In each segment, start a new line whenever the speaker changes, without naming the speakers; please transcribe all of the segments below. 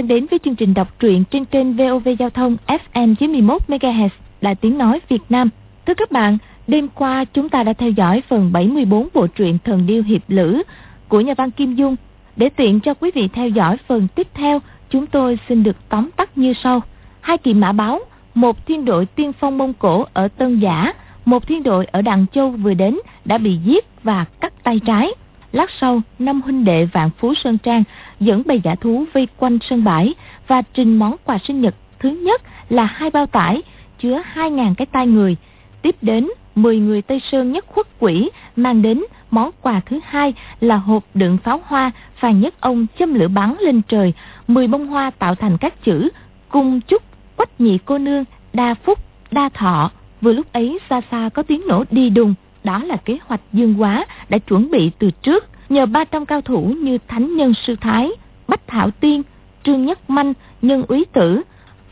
đang đến với chương trình đọc truyện trên kênh VOV Giao thông FM 91 MHz là tiếng nói Việt Nam. Thưa các bạn, đêm qua chúng ta đã theo dõi phần 74 bộ truyện Thần điêu hiệp lữ của nhà văn Kim Dung. Để tiện cho quý vị theo dõi phần tiếp theo, chúng tôi xin được tóm tắt như sau. Hai kỳ mã báo, một thiên đội tiên phong Mông Cổ ở Tân Giả, một thiên đội ở Đằng Châu vừa đến đã bị giết và cắt tay trái. Lát sau, năm huynh đệ Vạn Phú Sơn Trang dẫn bầy giả thú vây quanh sân bãi và trình món quà sinh nhật thứ nhất là hai bao tải chứa 2.000 cái tai người. Tiếp đến, 10 người Tây Sơn nhất khuất quỷ mang đến món quà thứ hai là hộp đựng pháo hoa và Nhất Ông châm lửa bắn lên trời, 10 bông hoa tạo thành các chữ cung chúc quách nhị cô nương đa phúc đa thọ. Vừa lúc ấy xa xa có tiếng nổ đi đùng, đó là kế hoạch dương quá đã chuẩn bị từ trước nhờ 300 cao thủ như Thánh Nhân Sư Thái, Bách Thảo Tiên, Trương Nhất Manh, Nhân Úy Tử,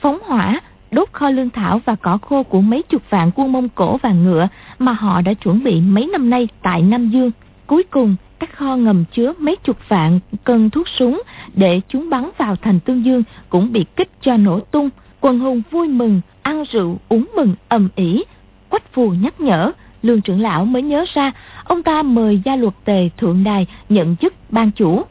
phóng hỏa, đốt kho lương thảo và cỏ khô của mấy chục vạn quân Mông Cổ và ngựa mà họ đã chuẩn bị mấy năm nay tại Nam Dương. Cuối cùng, các kho ngầm chứa mấy chục vạn cân thuốc súng để chúng bắn vào thành Tương Dương cũng bị kích cho nổ tung. Quần hùng vui mừng, ăn rượu, uống mừng, ầm ĩ. Quách phù nhắc nhở, lương trưởng lão mới nhớ ra, ông ta mời gia luật tề thượng đài nhận chức ban chủ.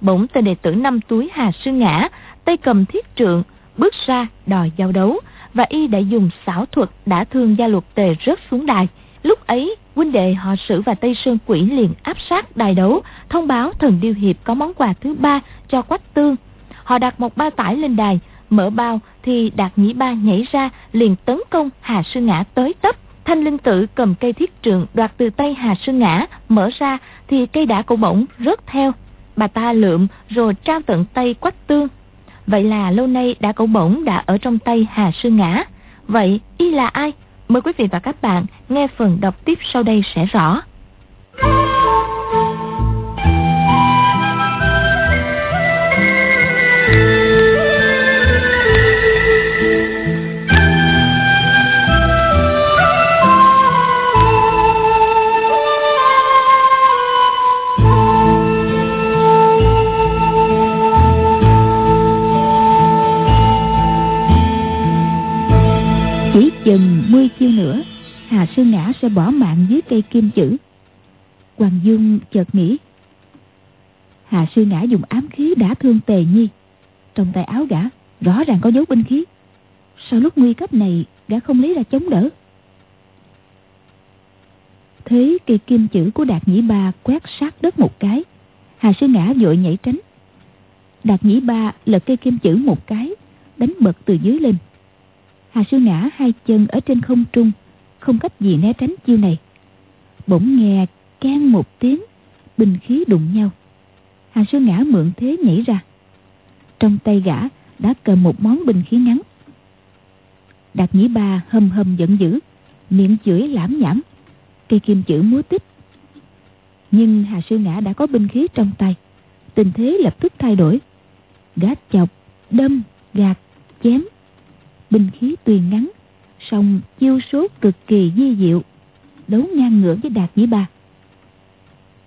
Bỗng tên đệ tử năm túi hà sư ngã, tay cầm thiết trượng, bước ra đòi giao đấu, và y đã dùng xảo thuật đã thương gia luật tề rớt xuống đài. Lúc ấy, huynh đệ họ sử và tây sơn quỷ liền áp sát đài đấu, thông báo thần điêu hiệp có món quà thứ ba cho quách tương. Họ đặt một bao tải lên đài, mở bao thì đạt nhĩ ba nhảy ra liền tấn công hà sư ngã tới tấp. Thanh linh tử cầm cây thiết trượng đoạt từ tay Hà Sư Ngã, mở ra thì cây đã cổ bỗng rớt theo. Bà ta lượm rồi trao tận tay quách tương. Vậy là lâu nay đã cổ bổng đã ở trong tay Hà Sư Ngã. Vậy y là ai? Mời quý vị và các bạn nghe phần đọc tiếp sau đây sẽ rõ.
Chừng mươi chiêu nữa, Hà Sư Ngã sẽ bỏ mạng dưới cây kim chữ. Hoàng Dương chợt nghĩ, Hà Sư Ngã dùng ám khí đã thương Tề Nhi. Trong tay áo gã, rõ ràng có dấu binh khí. Sau lúc nguy cấp này, gã không lấy ra chống đỡ. Thế cây kim chữ của Đạt Nhĩ Ba quét sát đất một cái, Hà Sư Ngã vội nhảy tránh. Đạt Nhĩ Ba lật cây kim chữ một cái, Đánh bật từ dưới lên. Hà sư ngã hai chân ở trên không trung Không cách gì né tránh chiêu này. Bỗng nghe can một tiếng Bình khí đụng nhau. Hà sư ngã mượn thế nhảy ra. Trong tay gã đã cầm một món bình khí ngắn. Đạt nhĩ ba hầm hầm giận dữ Miệng chửi lãm nhảm. Cây kim chữ múa tích Nhưng Hà sư ngã đã có binh khí trong tay. Tình thế lập tức thay đổi. Gã chọc, đâm, gạt, chém binh khí tuy ngắn song chiêu số cực kỳ di diệu đấu ngang ngửa với đạt nhĩ ba.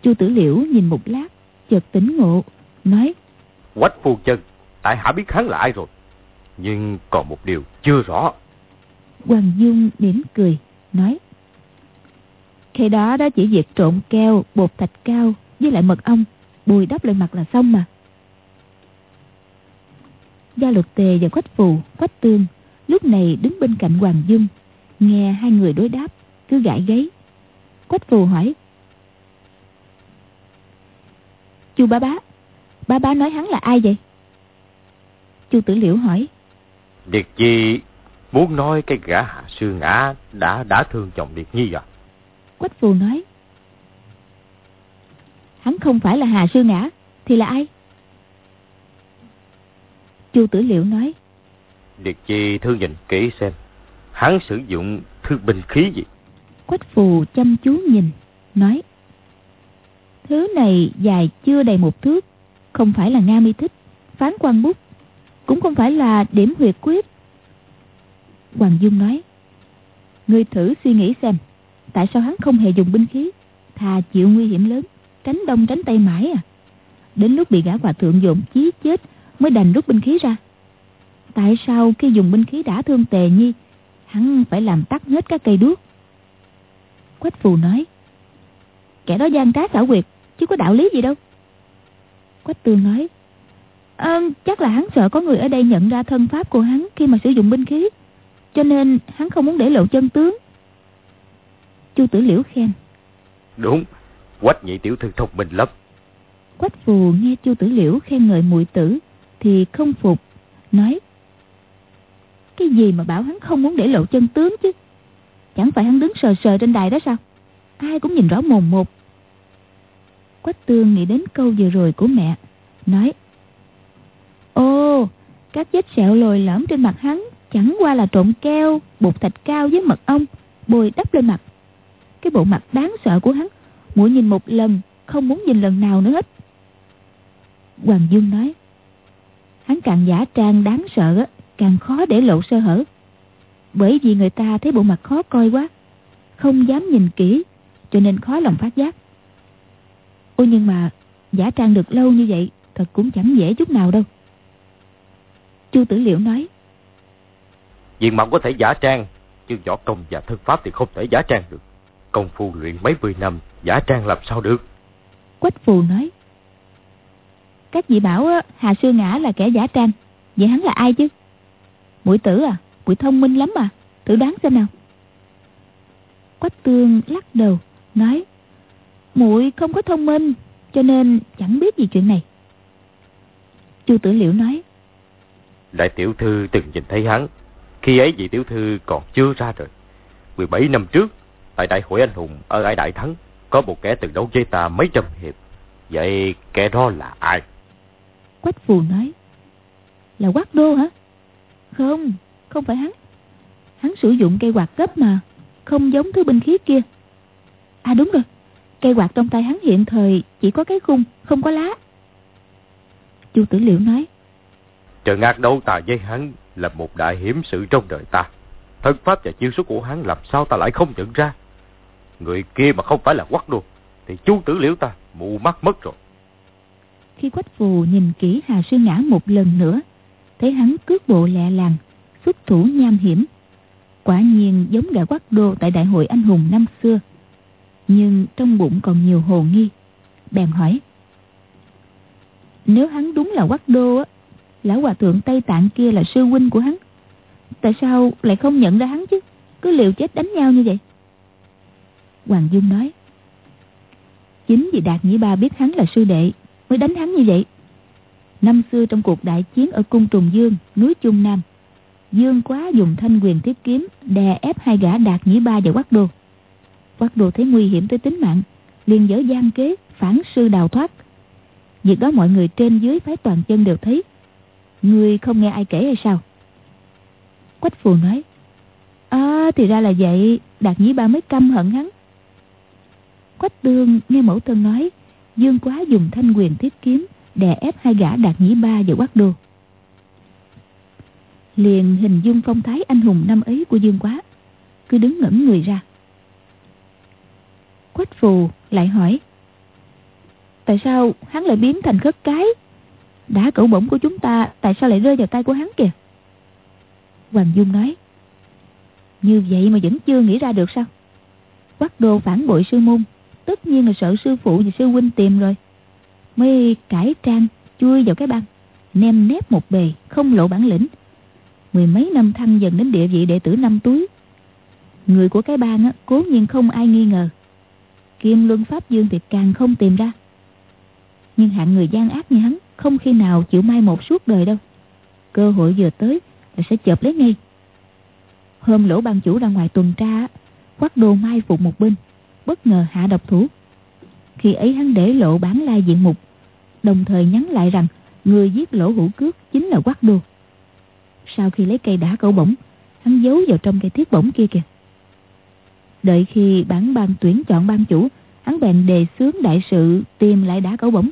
Chu tử liễu nhìn một lát chợt tỉnh ngộ nói
quách phu chân tại hạ biết hắn là ai rồi? Nhưng còn một điều chưa rõ.
Hoàng dung mỉm cười nói khi đó đó chỉ việc trộn keo bột thạch cao với lại mật ong bùi đắp lên mặt là xong mà. Gia luật tề và quách phù quách tương lúc này đứng bên cạnh Hoàng Dung, nghe hai người đối đáp, cứ gãi gáy. Quách phù hỏi. Chu bá bá, bá bá nói hắn là ai vậy? Chu tử liễu hỏi.
Điệt chi muốn nói cái gã hạ sư ngã đã đã thương chồng Điệt Nhi à?
Quách phù nói. Hắn không phải là Hà Sư Ngã Thì là ai Chu Tử Liệu nói
Điệt chi thư nhìn kỹ xem. Hắn sử dụng thư binh khí gì?
Quách phù chăm chú nhìn, Nói, Thứ này dài chưa đầy một thước, Không phải là Nga mi thích, Phán quan bút, Cũng không phải là điểm huyệt quyết. Hoàng Dung nói, Ngươi thử suy nghĩ xem, Tại sao hắn không hề dùng binh khí, Thà chịu nguy hiểm lớn, Tránh đông tránh tây mãi à? Đến lúc bị gã hòa thượng dồn chí chết mới đành rút binh khí ra. Tại sao khi dùng binh khí đã thương tề nhi, hắn phải làm tắt hết các cây đuốc? Quách phù nói, kẻ đó gian trá xảo quyệt, chứ có đạo lý gì đâu. Quách tương nói, à, chắc là hắn sợ có người ở đây nhận ra thân pháp của hắn khi mà sử dụng binh khí, cho nên hắn không muốn để lộ chân tướng. Chu tử liễu khen.
Đúng, quách nhị tiểu thư thông minh lắm.
Quách phù nghe chu tử liễu khen ngợi muội tử thì không phục, nói cái gì mà bảo hắn không muốn để lộ chân tướng chứ? Chẳng phải hắn đứng sờ sờ trên đài đó sao? Ai cũng nhìn rõ mồm một. Quách tương nghĩ đến câu vừa rồi của mẹ Nói "Ô, Các vết sẹo lồi lõm trên mặt hắn Chẳng qua là trộn keo Bột thạch cao với mật ong Bồi đắp lên mặt. Cái bộ mặt đáng sợ của hắn Mỗi nhìn một lần Không muốn nhìn lần nào nữa hết. Hoàng Dương nói Hắn càng giả trang đáng sợ càng khó để lộ sơ hở. Bởi vì người ta thấy bộ mặt khó coi quá, không dám nhìn kỹ, cho nên khó lòng phát giác. Ôi nhưng mà giả trang được lâu như vậy thật cũng chẳng dễ chút nào đâu. Chu Tử Liễu nói.
Diện mạo có thể giả trang, chứ võ công và thân pháp thì không thể giả trang được. Công phu luyện mấy mươi năm, giả trang làm sao được?
Quách Phù nói. Các vị bảo Hà Sư Ngã là kẻ giả trang, vậy hắn là ai chứ? Mũi tử à, mũi thông minh lắm à, thử đoán xem nào. Quách tương lắc đầu, nói, muội không có thông minh, cho nên chẳng biết gì chuyện này. Chu tử liễu nói,
Đại tiểu thư từng nhìn thấy hắn, khi ấy vị tiểu thư còn chưa ra rồi. 17 năm trước, tại đại hội anh hùng ở Ải Đại Thắng, có một kẻ từng đấu với ta mấy trăm hiệp. Vậy kẻ đó là ai?
Quách phù nói, là quát đô hả? Không, không phải hắn. Hắn sử dụng cây quạt cấp mà, không giống thứ binh khí kia. À đúng rồi, cây quạt trong tay hắn hiện thời chỉ có cái khung, không có lá. Chu Tử Liễu nói.
Trận ác đấu ta với hắn là một đại hiểm sự trong đời ta. Thân pháp và chiêu số của hắn làm sao ta lại không nhận ra. Người kia mà không phải là quắc đô, thì Chu Tử Liễu ta mù mắt mất rồi.
Khi quách phù nhìn kỹ Hà Sư Ngã một lần nữa, thấy hắn cước bộ lẹ làng, xuất thủ nham hiểm. Quả nhiên giống gã quát đô tại đại hội anh hùng năm xưa. Nhưng trong bụng còn nhiều hồ nghi. Bèn hỏi, nếu hắn đúng là quát đô á, lão hòa thượng tây tạng kia là sư huynh của hắn, tại sao lại không nhận ra hắn chứ? Cứ liều chết đánh nhau như vậy. Hoàng dung nói, chính vì đạt nhĩ ba biết hắn là sư đệ mới đánh hắn như vậy. Năm xưa trong cuộc đại chiến ở cung Trùng Dương, núi Trung Nam, Dương quá dùng thanh quyền thiết kiếm đè ép hai gã đạt nhĩ ba và quắc đồ. Quắc đồ thấy nguy hiểm tới tính mạng, liền dở gian kế phản sư đào thoát. Việc đó mọi người trên dưới phái toàn chân đều thấy. Người không nghe ai kể hay sao? Quách phù nói, À thì ra là vậy, đạt nhĩ ba mới căm hận hắn. Quách tương nghe mẫu thân nói, Dương quá dùng thanh quyền thiết kiếm đè ép hai gã đạt nhĩ ba và quát đô. Liền hình dung phong thái anh hùng năm ấy của dương quá, cứ đứng ngẩn người ra. Quách phù lại hỏi, tại sao hắn lại biến thành khất cái? Đã cẩu bổng của chúng ta, tại sao lại rơi vào tay của hắn kìa? Hoàng dung nói, như vậy mà vẫn chưa nghĩ ra được sao? Quát đô phản bội sư môn, tất nhiên là sợ sư phụ và sư huynh tìm rồi mới cải trang chui vào cái băng nem nép một bề không lộ bản lĩnh. Mười mấy năm thăng dần đến địa vị đệ tử năm túi. Người của cái bang á, cố nhiên không ai nghi ngờ. Kim luân pháp dương thì càng không tìm ra. Nhưng hạng người gian ác như hắn không khi nào chịu mai một suốt đời đâu. Cơ hội vừa tới là sẽ chộp lấy ngay. Hôm lỗ ban chủ ra ngoài tuần tra khoác đồ mai phục một bên bất ngờ hạ độc thủ khi ấy hắn để lộ bán lai diện mục Đồng thời nhắn lại rằng Người giết lỗ hữu cước chính là quắc đô. Sau khi lấy cây đá cẩu bổng Hắn giấu vào trong cây thiết bổng kia kìa. Đợi khi bản ban tuyển chọn ban chủ Hắn bèn đề xướng đại sự Tìm lại đá cẩu bổng.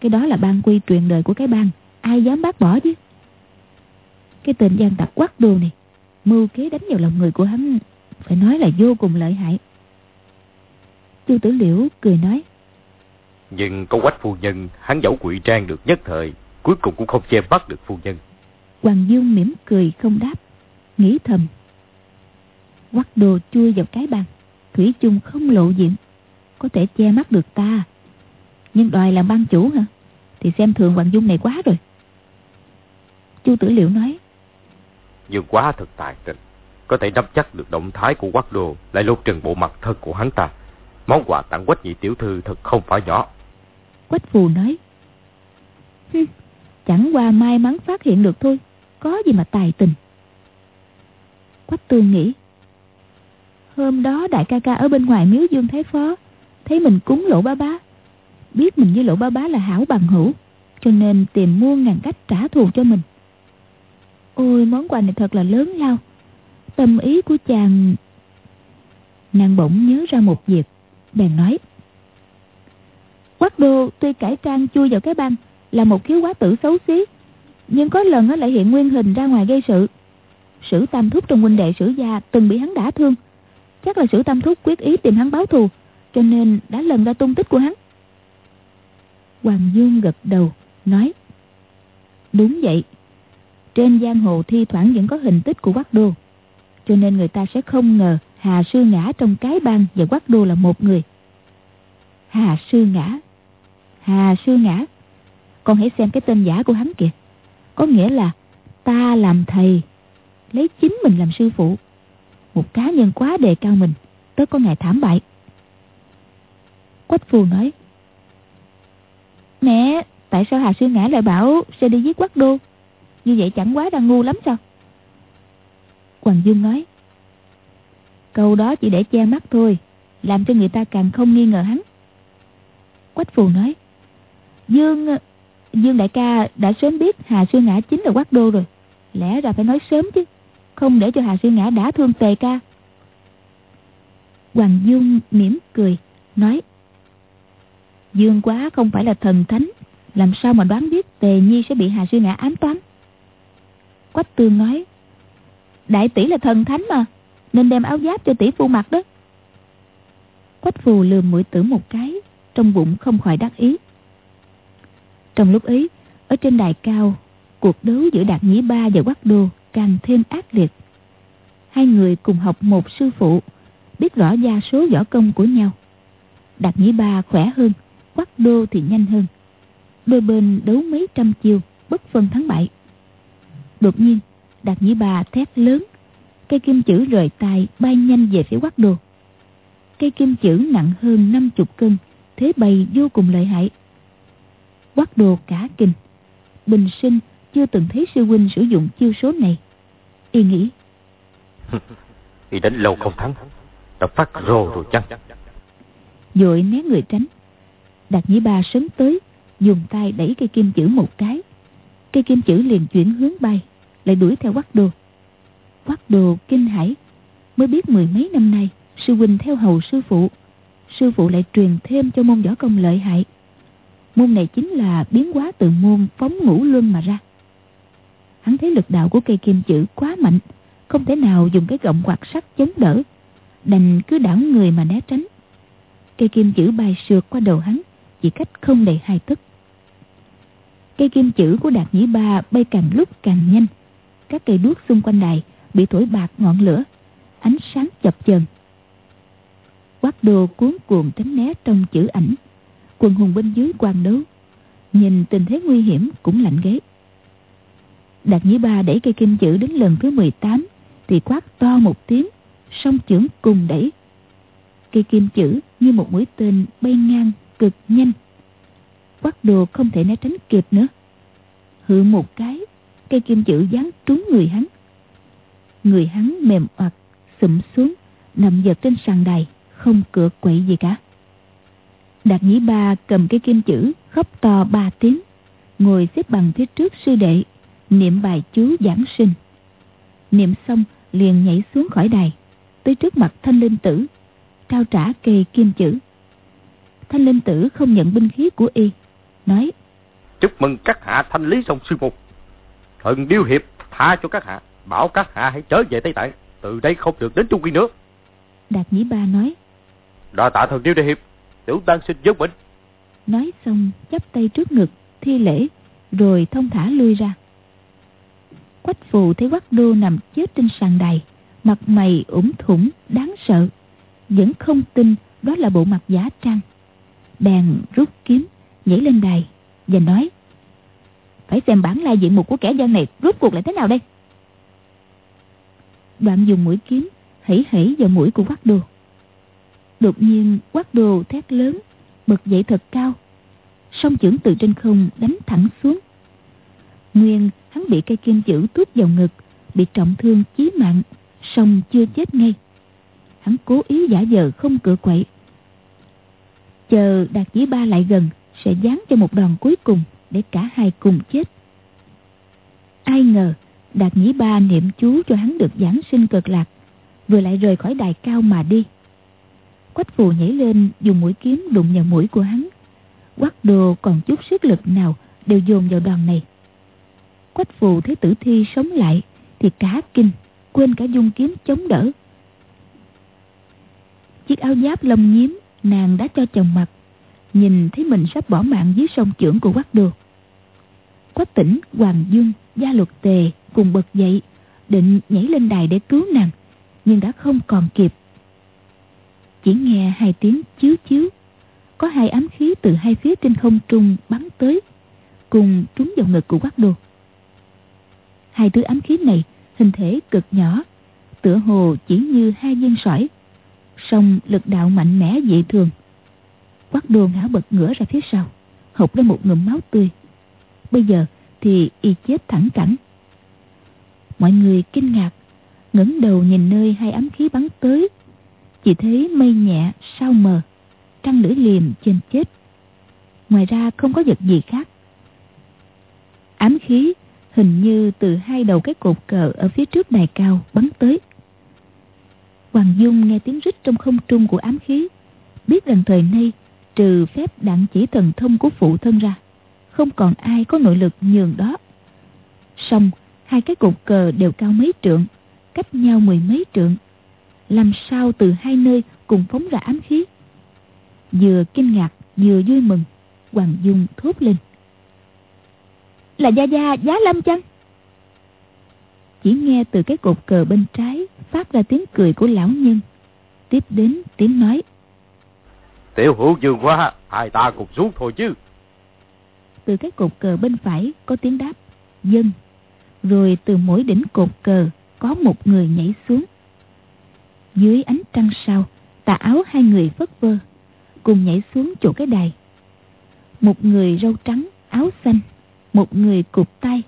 Cái đó là ban quy truyền đời của cái ban, Ai dám bác bỏ chứ? Cái tên gian tặc quắc đô này Mưu kế đánh vào lòng người của hắn Phải nói là vô cùng lợi hại. Chu Tử Liễu cười nói
Nhưng có quách phu nhân hắn dẫu quỷ trang được nhất thời cuối cùng cũng không che bắt được phu nhân.
Hoàng Dương mỉm cười không đáp, nghĩ thầm. Quắc đồ chui vào cái bàn, Thủy chung không lộ diện, có thể che mắt được ta. Nhưng đòi làm ban chủ hả? Thì xem thường Hoàng Dung này quá rồi. Chu Tử Liệu nói.
Dương quá thật tài tình, có thể nắm chắc được động thái của Quắc đồ, lại lột trần bộ mặt thân của hắn ta. Món quà tặng quách nhị tiểu thư thật không phải nhỏ.
Quách phù nói. Chẳng qua may mắn phát hiện được thôi. Có gì mà tài tình. Quách tương nghĩ. Hôm đó đại ca ca ở bên ngoài miếu dương thái phó. Thấy mình cúng lỗ ba bá. Biết mình với lỗ ba bá là hảo bằng hữu. Cho nên tìm mua ngàn cách trả thù cho mình. Ôi, món quà này thật là lớn lao. Tâm ý của chàng... Nàng bỗng nhớ ra một việc. Bèn nói. quách đô tuy cải trang chui vào cái băng là một khiếu quá tử xấu xí, nhưng có lần nó lại hiện nguyên hình ra ngoài gây sự. Sử tam thúc trong huynh đệ sử gia từng bị hắn đả thương. Chắc là sử tam thúc quyết ý tìm hắn báo thù, cho nên đã lần ra tung tích của hắn. Hoàng dương gật đầu, nói, đúng vậy. Trên giang hồ thi thoảng vẫn có hình tích của quắc đô cho nên người ta sẽ không ngờ hà sư ngã trong cái bang và quắc đô là một người. Hà sư ngã. Hà sư ngã. Con hãy xem cái tên giả của hắn kìa. Có nghĩa là ta làm thầy, lấy chính mình làm sư phụ. Một cá nhân quá đề cao mình tới có ngày thảm bại. Quách phù nói, mẹ, tại sao hà sư ngã lại bảo sẽ đi giết quách đô? Như vậy chẳng quá đang ngu lắm sao? Hoàng dương nói câu đó chỉ để che mắt thôi, làm cho người ta càng không nghi ngờ hắn. Quách phù nói, dương Dương đại ca đã sớm biết Hà Sư Ngã chính là quát đô rồi. Lẽ ra phải nói sớm chứ, Không để cho Hà Sư Ngã đã thương tề ca. Hoàng Dương mỉm cười, Nói, Dương quá không phải là thần thánh, Làm sao mà đoán biết Tề Nhi sẽ bị Hà Sư Ngã ám toán? Quách tương nói, Đại tỷ là thần thánh mà nên đem áo giáp cho tỷ phu mặc đó Quách phù lườm mũi tử một cái Trong bụng không khỏi đắc ý trong lúc ấy, ở trên đài cao, cuộc đấu giữa Đạt Nhĩ Ba và Quách Đô càng thêm ác liệt. Hai người cùng học một sư phụ, biết rõ gia số võ công của nhau. Đạt Nhĩ Ba khỏe hơn, Quách Đô thì nhanh hơn. Đôi bên đấu mấy trăm chiêu, bất phân thắng bại. Đột nhiên, Đạt Nhĩ Ba thét lớn, cây kim chữ rời tay bay nhanh về phía Quắc Đô. Cây kim chữ nặng hơn 50 cân, thế bày vô cùng lợi hại. Quát đồ cả kinh. Bình sinh chưa từng thấy sư huynh sử dụng chiêu số này. Y nghĩ
y đánh lâu không thắng đã phát rồ rồi chăng?
Dội né người tránh. Đạt nhĩ ba sấn tới dùng tay đẩy cây kim chữ một cái. Cây kim chữ liền chuyển hướng bay lại đuổi theo quắc đồ quắc đồ kinh hãi mới biết mười mấy năm nay sư huynh theo hầu sư phụ sư phụ lại truyền thêm cho môn võ công lợi hại Môn này chính là biến hóa từ môn phóng ngũ luân mà ra. Hắn thấy lực đạo của cây kim chữ quá mạnh, không thể nào dùng cái gọng quạt sắt chống đỡ, đành cứ đảo người mà né tránh. Cây kim chữ bay sượt qua đầu hắn, chỉ cách không đầy hai tấc. Cây kim chữ của Đạt Nhĩ Ba bay càng lúc càng nhanh. Các cây đuốc xung quanh đài bị thổi bạc ngọn lửa, ánh sáng chập chờn. Quát đồ cuốn cuồng tránh né trong chữ ảnh quần hùng bên dưới quan đấu Nhìn tình thế nguy hiểm cũng lạnh ghế. Đạt Nhĩ Ba đẩy cây kim chữ đến lần thứ 18 Thì quát to một tiếng Song chưởng cùng đẩy. Cây kim chữ như một mũi tên bay ngang cực nhanh. Quát đồ không thể né tránh kịp nữa. Hự một cái Cây kim chữ dán trúng người hắn. Người hắn mềm oặt Sụm xuống Nằm vật trên sàn đài Không cựa quậy gì cả Đạt Nhĩ Ba cầm cái kim chữ khóc to ba tiếng, ngồi xếp bằng phía trước sư đệ, niệm bài chú giảng sinh. Niệm xong liền nhảy xuống khỏi đài, tới trước mặt thanh linh tử, trao trả kề kim chữ. Thanh linh tử không nhận binh khí của y, nói
Chúc mừng các hạ thanh lý xong sư mục. Thần điêu hiệp tha cho các hạ, bảo các hạ hãy trở về Tây Tạng, từ đây không được đến Trung Quy nữa.
Đạt Nhĩ Ba nói.
Đa tạ thần điêu hiệp, tiểu tăng xin dấu bệnh
nói xong chắp tay trước ngực thi lễ rồi thông thả lui ra. Quách phù thấy quách đô nằm chết trên sàn đài mặt mày ủng thủng đáng sợ. Vẫn không tin đó là bộ mặt giả trang. Bèn rút kiếm nhảy lên đài và nói phải xem bản lai diện mục của kẻ gian này rút cuộc lại thế nào đây đoạn dùng mũi kiếm, hãy hãy vào mũi của quát đồ. Đột nhiên, quát đồ thét lớn, bật dậy thật cao. Song chưởng từ trên không đánh thẳng xuống. Nguyên, hắn bị cây kim chữ tuốt vào ngực, bị trọng thương chí mạng, song chưa chết ngay. Hắn cố ý giả vờ không cửa quậy. Chờ đạt dĩ ba lại gần, sẽ dán cho một đòn cuối cùng để cả hai cùng chết. Ai ngờ đạt nhĩ ba niệm chú cho hắn được giảng sinh cực lạc, vừa lại rời khỏi đài cao mà đi. Quách phù nhảy lên, dùng mũi kiếm đụng vào mũi của hắn. Quắc đồ còn chút sức lực nào đều dồn vào đòn này. Quách phù thấy tử thi sống lại thì cả kinh, quên cả dung kiếm chống đỡ. Chiếc áo giáp lông nhiếm nàng đã cho chồng mặc, nhìn thấy mình sắp bỏ mạng dưới sông trưởng của quách đồ. Quách tỉnh, hoàng dương, gia luật tề cùng bật dậy, định nhảy lên đài để cứu nàng, nhưng đã không còn kịp. Chỉ nghe hai tiếng chiếu chiếu có hai ám khí từ hai phía trên không trung bắn tới, cùng trúng vào ngực của quát đồ hai thứ ám khí này, hình thể cực nhỏ, tựa hồ chỉ như hai viên sỏi, song lực đạo mạnh mẽ dị thường. Quát đồ ngã bật ngửa ra phía sau, hộc ra một ngụm máu tươi. Bây giờ thì y chết thẳng cẳng mọi người kinh ngạc, ngẩng đầu nhìn nơi hai ám khí bắn tới. Chỉ thấy mây nhẹ, sao mờ, trăng lưỡi liềm trên chết ngoài ra không có vật gì khác. Ám khí hình như từ hai đầu cái cột cờ ở phía trước đài cao bắn tới. Hoàng dung nghe tiếng rít trong không trung của ám khí, biết rằng thời nay, trừ phép đặng chỉ thần thông của phụ thân ra, không còn ai có nội lực nhường đó. Song hai cái cột cờ đều cao mấy trượng cách nhau mười mấy trượng. Làm sao từ hai nơi cùng phóng ra ám khí? Vừa kinh ngạc vừa vui mừng hoàng dung thốt lên. Là gia gia giá lâm chăng? Chỉ nghe từ cái cột cờ bên trái phát ra tiếng cười của lão nhân. Tiếp đến tiếng nói.
Tiểu hữu dương quá hai ta cùng xuống thôi chứ.
Từ cái cột cờ bên phải có tiếng đáp. Dân rồi từ mỗi đỉnh cột cờ, có một người nhảy xuống. Dưới ánh trăng sao, tà áo hai người phất vơ, cùng nhảy xuống chỗ cái đài. Một người râu trắng, áo xanh, một người cụp tay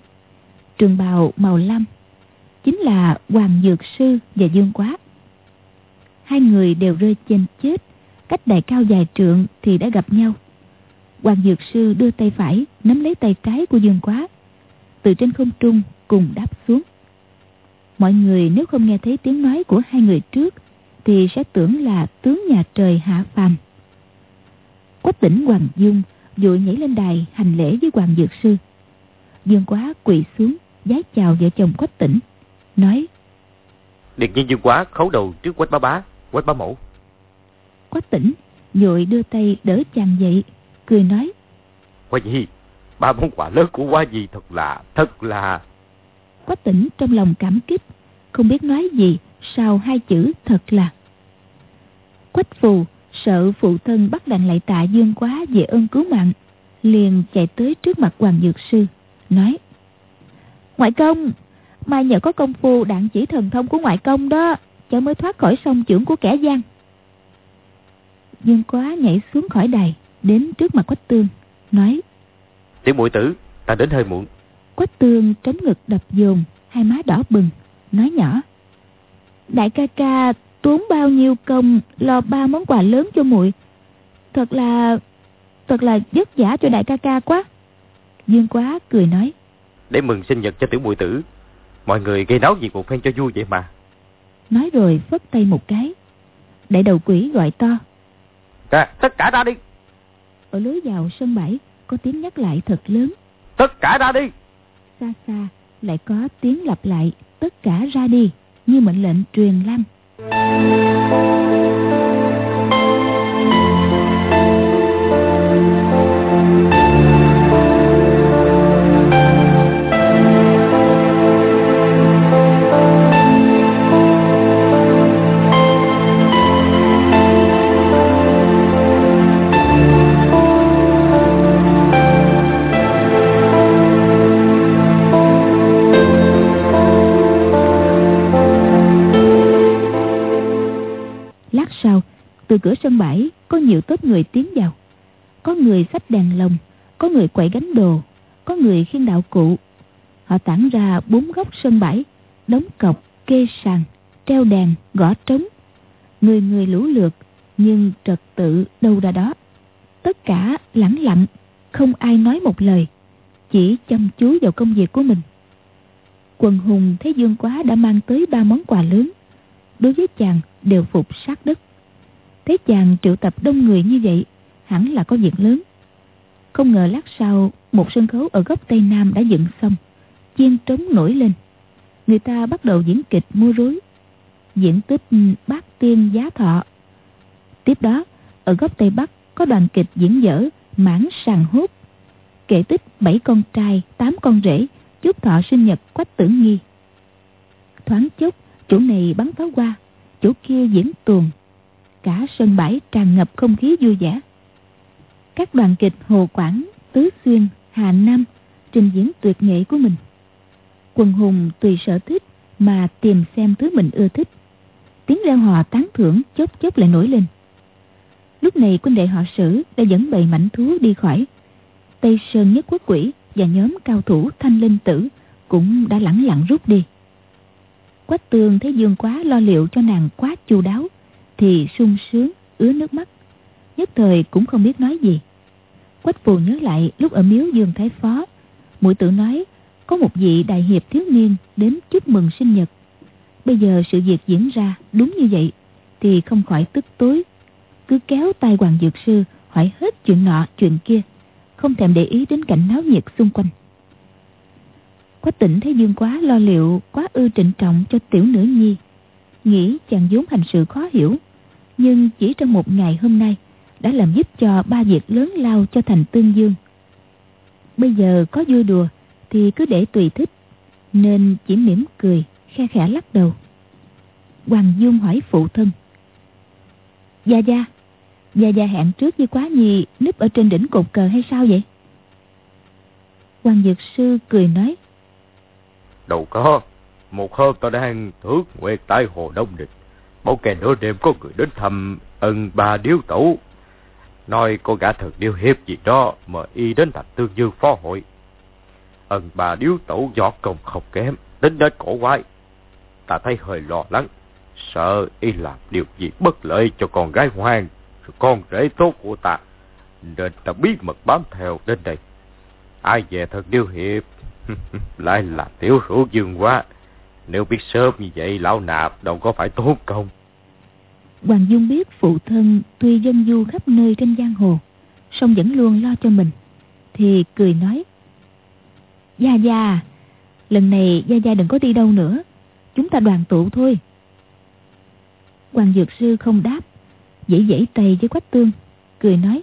trường bào màu lam, chính là hoàng dược sư và dương quá. Hai người đều rơi trên chết, cách đài cao dài trượng thì đã gặp nhau. Hoàng dược sư đưa tay phải, nắm lấy tay trái của dương quá từ trên không trung cùng đáp xuống. Mọi người nếu không nghe thấy tiếng nói của hai người trước thì sẽ tưởng là tướng nhà trời hạ phàm. Quách tỉnh hoàng dung vội nhảy lên đài hành lễ với hoàng dược sư. Dương quá quỳ xuống giái chào vợ chồng quách tỉnh nói
điệt nhiên dương quá khấu đầu trước quách bá bá quách bá mẫu.
Quách tỉnh vội đưa tay đỡ chàng dậy cười nói
hoa nhi ba món quà lớn của quá gì thật là thật là.
Quách tỉnh trong lòng cảm kích, không biết nói gì sau hai chữ thật là. Quách phù, sợ phụ thân bắt đành lại tạ dương quá về ơn cứu mạng, liền chạy tới trước mặt hoàng dược sư, nói, ngoại công, mai nhờ có công phu đạn chỉ thần thông của ngoại công đó, cháu mới thoát khỏi sông trưởng của kẻ gian. Dương quá nhảy xuống khỏi đài, đến trước mặt quách tương, nói
tiểu muội tử ta đến hơi muộn.
Quách tương trống ngực đập dồn hai má đỏ bừng nói nhỏ. Đại ca ca tốn bao nhiêu công lo ba món quà lớn cho muội? Thật là thật là vất vả cho đại ca ca quá. Dương quá cười nói.
Để mừng sinh nhật cho tiểu muội tử mọi người gây náo nhiệt một phen cho vui vậy mà.
Nói rồi phất tay một cái. Đại đầu quỷ gọi to.
À, tất cả ra đi.
Ở lối vào sân bãi có tiếng nhắc lại thật lớn.
Tất cả ra đi.
Xa xa lại có tiếng lặp lại tất cả ra đi như mệnh lệnh truyền lan Từ cửa sân bãi có nhiều tốp người tiến vào. Có người xách đèn lồng, có người quậy gánh đồ, có người khiêng đạo cụ. Họ tản ra bốn góc sân bãi, đóng cọc, kê sàn, treo đèn, gõ trống. Người người lũ lượt, nhưng trật tự đâu ra đó. Tất cả lẳng lặng, không ai nói một lời, chỉ chăm chú vào công việc của mình. Quần hùng thấy Dương Quá đã mang tới ba món quà lớn. Đối với chàng đều phục sát đất. Thấy chàng triệu tập đông người như vậy, hẳn là có việc lớn. Không ngờ lát sau, một sân khấu ở góc Tây Nam đã dựng xong, chiên trống nổi lên. Người ta bắt đầu diễn kịch mua rối, diễn tích bát tiên giá thọ. Tiếp đó, ở góc Tây Bắc có đoàn kịch diễn dở mãn sàn hốt. Kể tích bảy con trai, tám con rể, chúc thọ sinh nhật quách tử nghi. Thoáng chốc, chỗ này bắn pháo hoa, chỗ kia diễn tuồng. Cả sân bãi tràn ngập không khí vui vẻ. Các đoàn kịch Hồ Quảng, Tứ Xuyên, Hà Nam trình diễn tuyệt nghệ của mình. Quần hùng tùy sở thích mà tìm xem thứ mình ưa thích. Tiếng reo hò tán thưởng chốc chốc lại nổi lên. Lúc này quân đệ họ sử đã dẫn bầy mảnh thú đi khỏi. Tây Sơn Nhất Quốc Quỷ và nhóm cao thủ Thanh Linh Tử cũng đã lẳng lặng rút đi. Quách tường thấy Dương quá lo liệu cho nàng quá chu đáo thì sung sướng, ứa nước mắt. Nhất thời cũng không biết nói gì. Quách phù nhớ lại lúc ở miếu Dương Thái Phó, mũi tử nói có một vị đại hiệp thiếu niên đến chúc mừng sinh nhật. Bây giờ sự việc diễn ra đúng như vậy thì không khỏi tức tối. Cứ kéo tay Hoàng Dược Sư hỏi hết chuyện nọ chuyện kia, không thèm để ý đến cảnh náo nhiệt xung quanh. Quách tỉnh thấy Dương quá lo liệu quá ư trịnh trọng cho tiểu nữ nhi. Nghĩ chàng vốn hành sự khó hiểu, nhưng chỉ trong một ngày hôm nay đã làm giúp cho ba việc lớn lao cho thành tương dương. Bây giờ có vui đùa thì cứ để tùy thích, nên chỉ mỉm cười, khe khẽ lắc đầu. Hoàng Dung hỏi phụ thân. Gia Gia, Gia Gia hẹn trước với quá nhi núp ở trên đỉnh cột cờ hay sao vậy? Hoàng Dược Sư cười nói.
Đâu có, một hôm ta đang thước nguyệt tại Hồ Đông Địch. Bỗng kè nửa đêm có người đến thăm ân bà điếu tẩu. Nói cô gã thần điêu hiệp gì đó mà y đến thành tương dương phó hội. Ân bà điếu tẩu giọt công không kém, đến đến cổ quái. Ta thấy hơi lo lắng, sợ y làm điều gì bất lợi cho con gái hoang, con rể tốt của ta. Nên ta bí mật bám theo đến đây. Ai về thật điêu hiệp, lại là tiểu hữu dương quá. Nếu biết sớm như vậy, lão nạp đâu có phải tốn công.
Hoàng Dung biết phụ thân tuy dân du khắp nơi trên giang hồ, song vẫn luôn lo cho mình. Thì cười nói, Gia Gia, lần này Gia Gia đừng có đi đâu nữa, chúng ta đoàn tụ thôi. Hoàng Dược Sư không đáp, dãy dãy tay với Quách Tương, cười nói,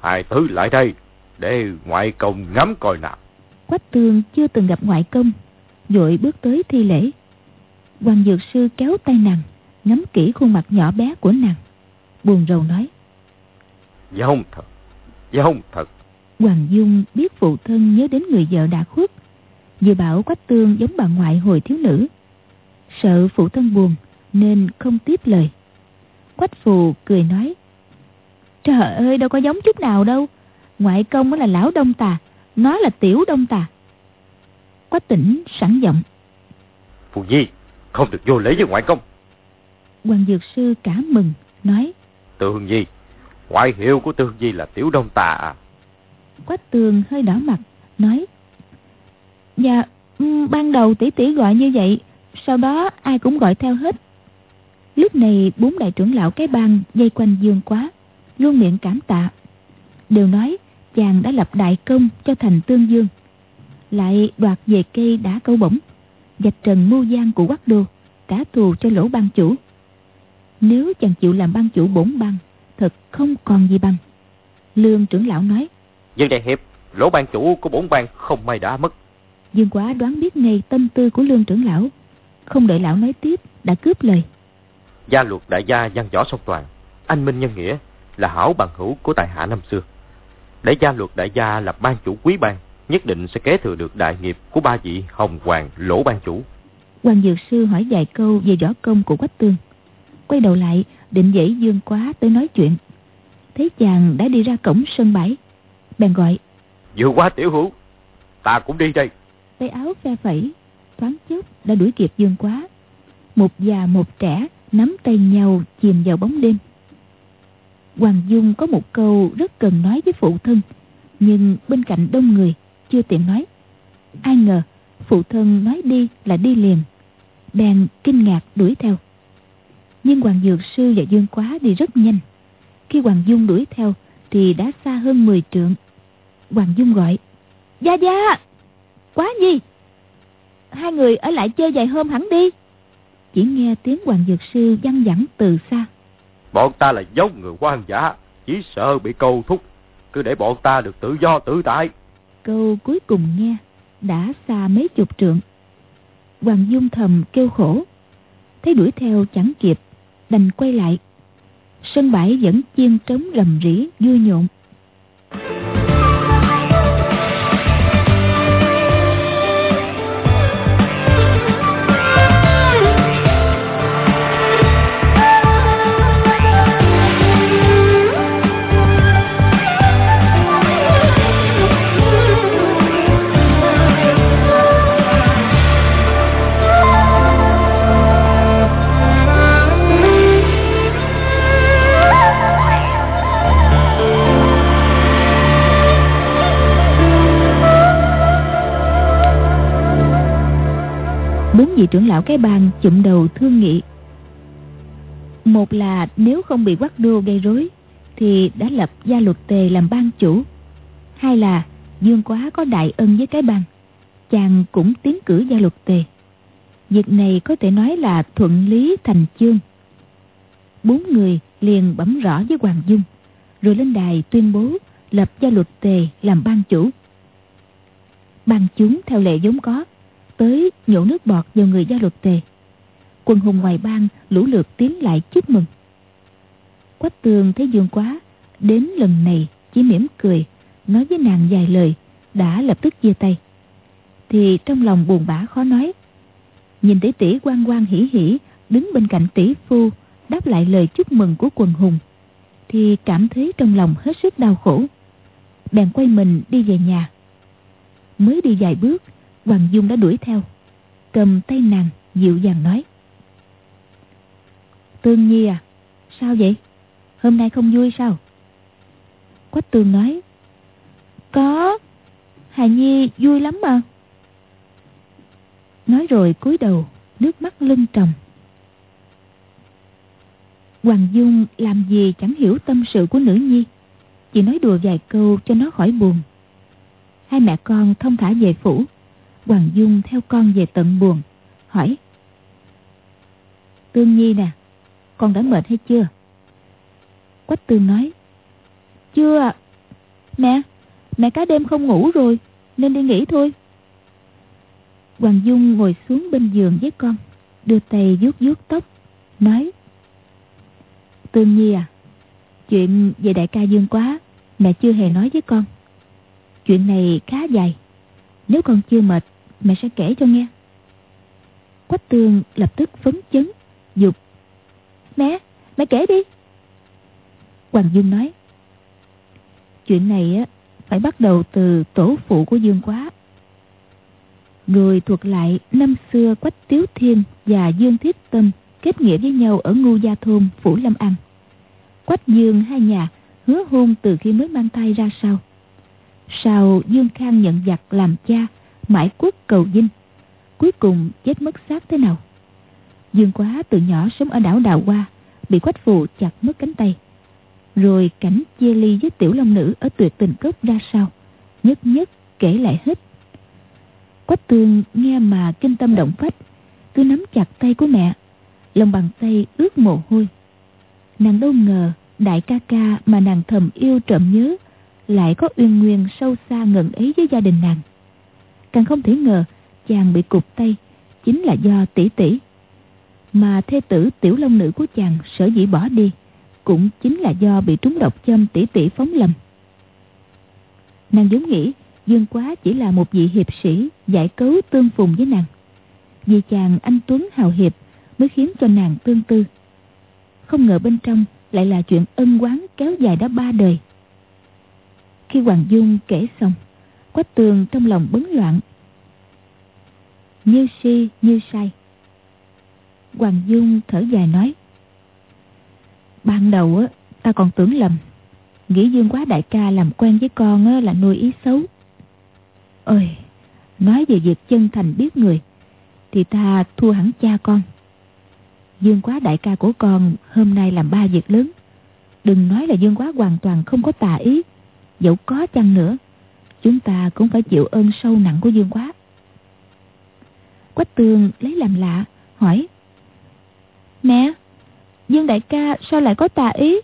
Hai thứ lại đây, để ngoại công ngắm coi nào.
Quách Tương chưa từng gặp ngoại công, vội bước tới thi lễ. Hoàng Dược Sư kéo tay nàng, ngắm kỹ khuôn mặt nhỏ bé của nàng. Buồn rầu nói.
Giống thật, giống thật.
Hoàng Dung biết phụ thân nhớ đến người vợ đã khuất. Vừa bảo Quách Tương giống bà ngoại hồi thiếu nữ. Sợ phụ thân buồn nên không tiếp lời. Quách Phù cười nói. Trời ơi đâu có giống chút nào đâu. Ngoại công là lão đông tà, nó là tiểu đông tà. Quách tỉnh sẵn giọng.
Phù Nhi, không được vô lễ với ngoại công.
Hoàng Dược Sư cả mừng, nói.
Tương Nhi, ngoại hiệu của Tương Nhi là tiểu đông tà à.
Quách tường hơi đỏ mặt, nói. Dạ, ban đầu tỷ tỷ gọi như vậy, sau đó ai cũng gọi theo hết. Lúc này bốn đại trưởng lão cái bang dây quanh dương quá, luôn miệng cảm tạ. Đều nói chàng đã lập đại công cho thành tương dương. Lại đoạt về cây đá câu bổng, dạch trần mưu gian của quắc đô, trả thù cho lỗ ban chủ. Nếu chàng chịu làm ban chủ bổn bang, thật không còn gì bằng. Lương trưởng lão nói.
Dương Đại Hiệp, lỗ ban chủ của bổn bang không may đã mất.
Dương quá đoán biết ngay tâm tư của lương trưởng lão. Không đợi lão nói tiếp, đã cướp lời.
Gia luật đại gia văn võ song toàn, anh minh nhân nghĩa là hảo bằng hữu của tài hạ năm xưa. Để gia luật đại gia lập ban chủ quý bang, nhất định sẽ kế thừa được đại nghiệp của ba vị hồng hoàng lỗ ban chủ.
Hoàng Dược Sư hỏi vài câu về võ công của Quách Tương. quay đầu lại định dãy dương quá tới nói chuyện. Thấy chàng đã đi ra cổng sân bãi. Bèn gọi
vừa quá tiểu hữu ta cũng đi đây.
Tay áo phe phẩy thoáng chốc đã đuổi kịp dương quá. Một già một trẻ nắm tay nhau chìm vào bóng đêm. Hoàng dung có một câu rất cần nói với phụ thân nhưng bên cạnh đông người chưa tiện nói. Ai ngờ, phụ thân nói đi là đi liền. Bèn kinh ngạc đuổi theo. Nhưng hoàng dược sư và dương quá đi rất nhanh. Khi hoàng dung đuổi theo thì đã xa hơn 10 trượng. Hoàng dung gọi, gia gia, quá gì? Hai người ở lại chơi vài hôm hẳn đi. Chỉ nghe tiếng hoàng dược sư văng vẳng từ xa.
Bọn ta là giống người quan giả chỉ sợ bị câu thúc. Cứ để bọn ta được tự do tự tại
câu cuối cùng nghe, đã xa mấy chục trượng. Hoàng dung thầm kêu khổ. Thấy đuổi theo chẳng kịp, đành quay lại. Sân bãi vẫn chiên trống rầm rỉ vui nhộn. Vị trưởng lão cái bang chụm đầu thương nghị. Một là nếu không bị quắc đô gây rối, thì đã lập gia luật tề làm ban chủ. Hai là dương quá có đại ân với cái bang, chàng cũng tiến cử gia luật tề. Việc này có thể nói là thuận lý thành chương. Bốn người liền bấm rõ với hoàng dung, rồi lên đài tuyên bố lập gia luật tề làm ban chủ. Ban chúng theo lệ vốn có tới, nhổ nước bọt vào người gia luật tề. Quân hùng ngoài bang, lũ lượt tiến lại chúc mừng. Quách tường thấy dương quá, đến lần này chỉ mỉm cười, nói với nàng vài lời, đã lập tức chia tay. Thì trong lòng buồn bã khó nói. Nhìn tỷ tỷ quan quan hỉ hỉ, đứng bên cạnh tỷ phu, đáp lại lời chúc mừng của quần hùng, thì cảm thấy trong lòng hết sức đau khổ. Bèn quay mình đi về nhà. Mới đi vài bước Hoàng Dung đã đuổi theo. Cầm tay nàng, dịu dàng nói. Tương Nhi à Sao vậy? Hôm nay không vui sao? Quách Tương nói. Có, Hà Nhi vui lắm mà. Nói rồi cúi đầu, Nước mắt lưng tròng. Hoàng Dung làm gì chẳng hiểu tâm sự của nữ nhi. Chỉ nói đùa vài câu cho nó khỏi buồn. Hai mẹ con thông thả về phủ. Hoàng Dung theo con về tận buồn, Hỏi. Tương Nhi nè, Con đã mệt hay chưa? Quách Tương nói. Chưa ạ. Mẹ Mẹ cả đêm không ngủ rồi, Nên đi nghỉ thôi. Hoàng Dung ngồi xuống bên giường với con, Đưa tay vuốt vuốt tóc, Nói. Tương Nhi à Chuyện về đại ca Dương quá, Mẹ chưa hề nói với con. Chuyện này khá dài. Nếu con chưa mệt Mẹ sẽ kể cho nghe Quách tương lập tức phấn chấn Dục Mẹ, mẹ kể đi Hoàng Dung nói Chuyện này á phải bắt đầu từ tổ phụ của Dương Quá Người thuộc lại năm xưa Quách Tiếu Thiên và Dương Thiết Tâm kết nghĩa với nhau ở Ngu Gia Thôn, Phủ Lâm An. Quách Dương hai nhà hứa hôn từ khi mới mang thai ra sau. Sau Dương Khang nhận giặc làm cha, mãi quốc cầu dinh cuối cùng chết mất xác thế nào? Dương quá từ nhỏ sống ở đảo đào hoa, bị quách phù chặt mất cánh tay. Rồi cảnh chia ly với tiểu long nữ ở tuyệt tình cốc ra sao? Nhất nhất kể lại hết. Quách tương nghe mà kinh tâm động phách, cứ nắm chặt tay của mẹ, lòng bàn tay ướt mồ hôi. Nàng đâu ngờ đại ca ca mà nàng thầm yêu trộm nhớ lại có uyên nguyên sâu xa ngần ấy với gia đình nàng. Càng không thể ngờ, chàng bị cụt tay, chính là do tỷ tỷ. Mà thê tử tiểu long nữ của chàng sở dĩ bỏ đi, cũng chính là do bị trúng độc châm tỷ tỷ phóng lầm. Nàng vốn nghĩ, dương quá chỉ là một vị hiệp sĩ giải cấu tương phùng với nàng. Vì chàng anh tuấn hào hiệp mới khiến cho nàng tương tư. Không ngờ bên trong lại là chuyện ân quán kéo dài đã ba đời. Khi Hoàng Dung kể xong, Quách tường trong lòng bấn loạn. Như si như sai. Hoàng Dung thở dài nói. Ban đầu á, ta còn tưởng lầm. Nghĩ Dương quá đại ca làm quen với con á, là nuôi ý xấu. Ôi, nói về việc chân thành biết người, thì ta thua hẳn cha con. Dương quá đại ca của con hôm nay làm ba việc lớn. Đừng nói là Dương quá hoàn toàn không có tà ý. Dẫu có chăng nữa, chúng ta cũng phải chịu ơn sâu nặng của Dương quá. Quách tường lấy làm lạ, hỏi. Mẹ, Dương đại ca sao lại có tà ý?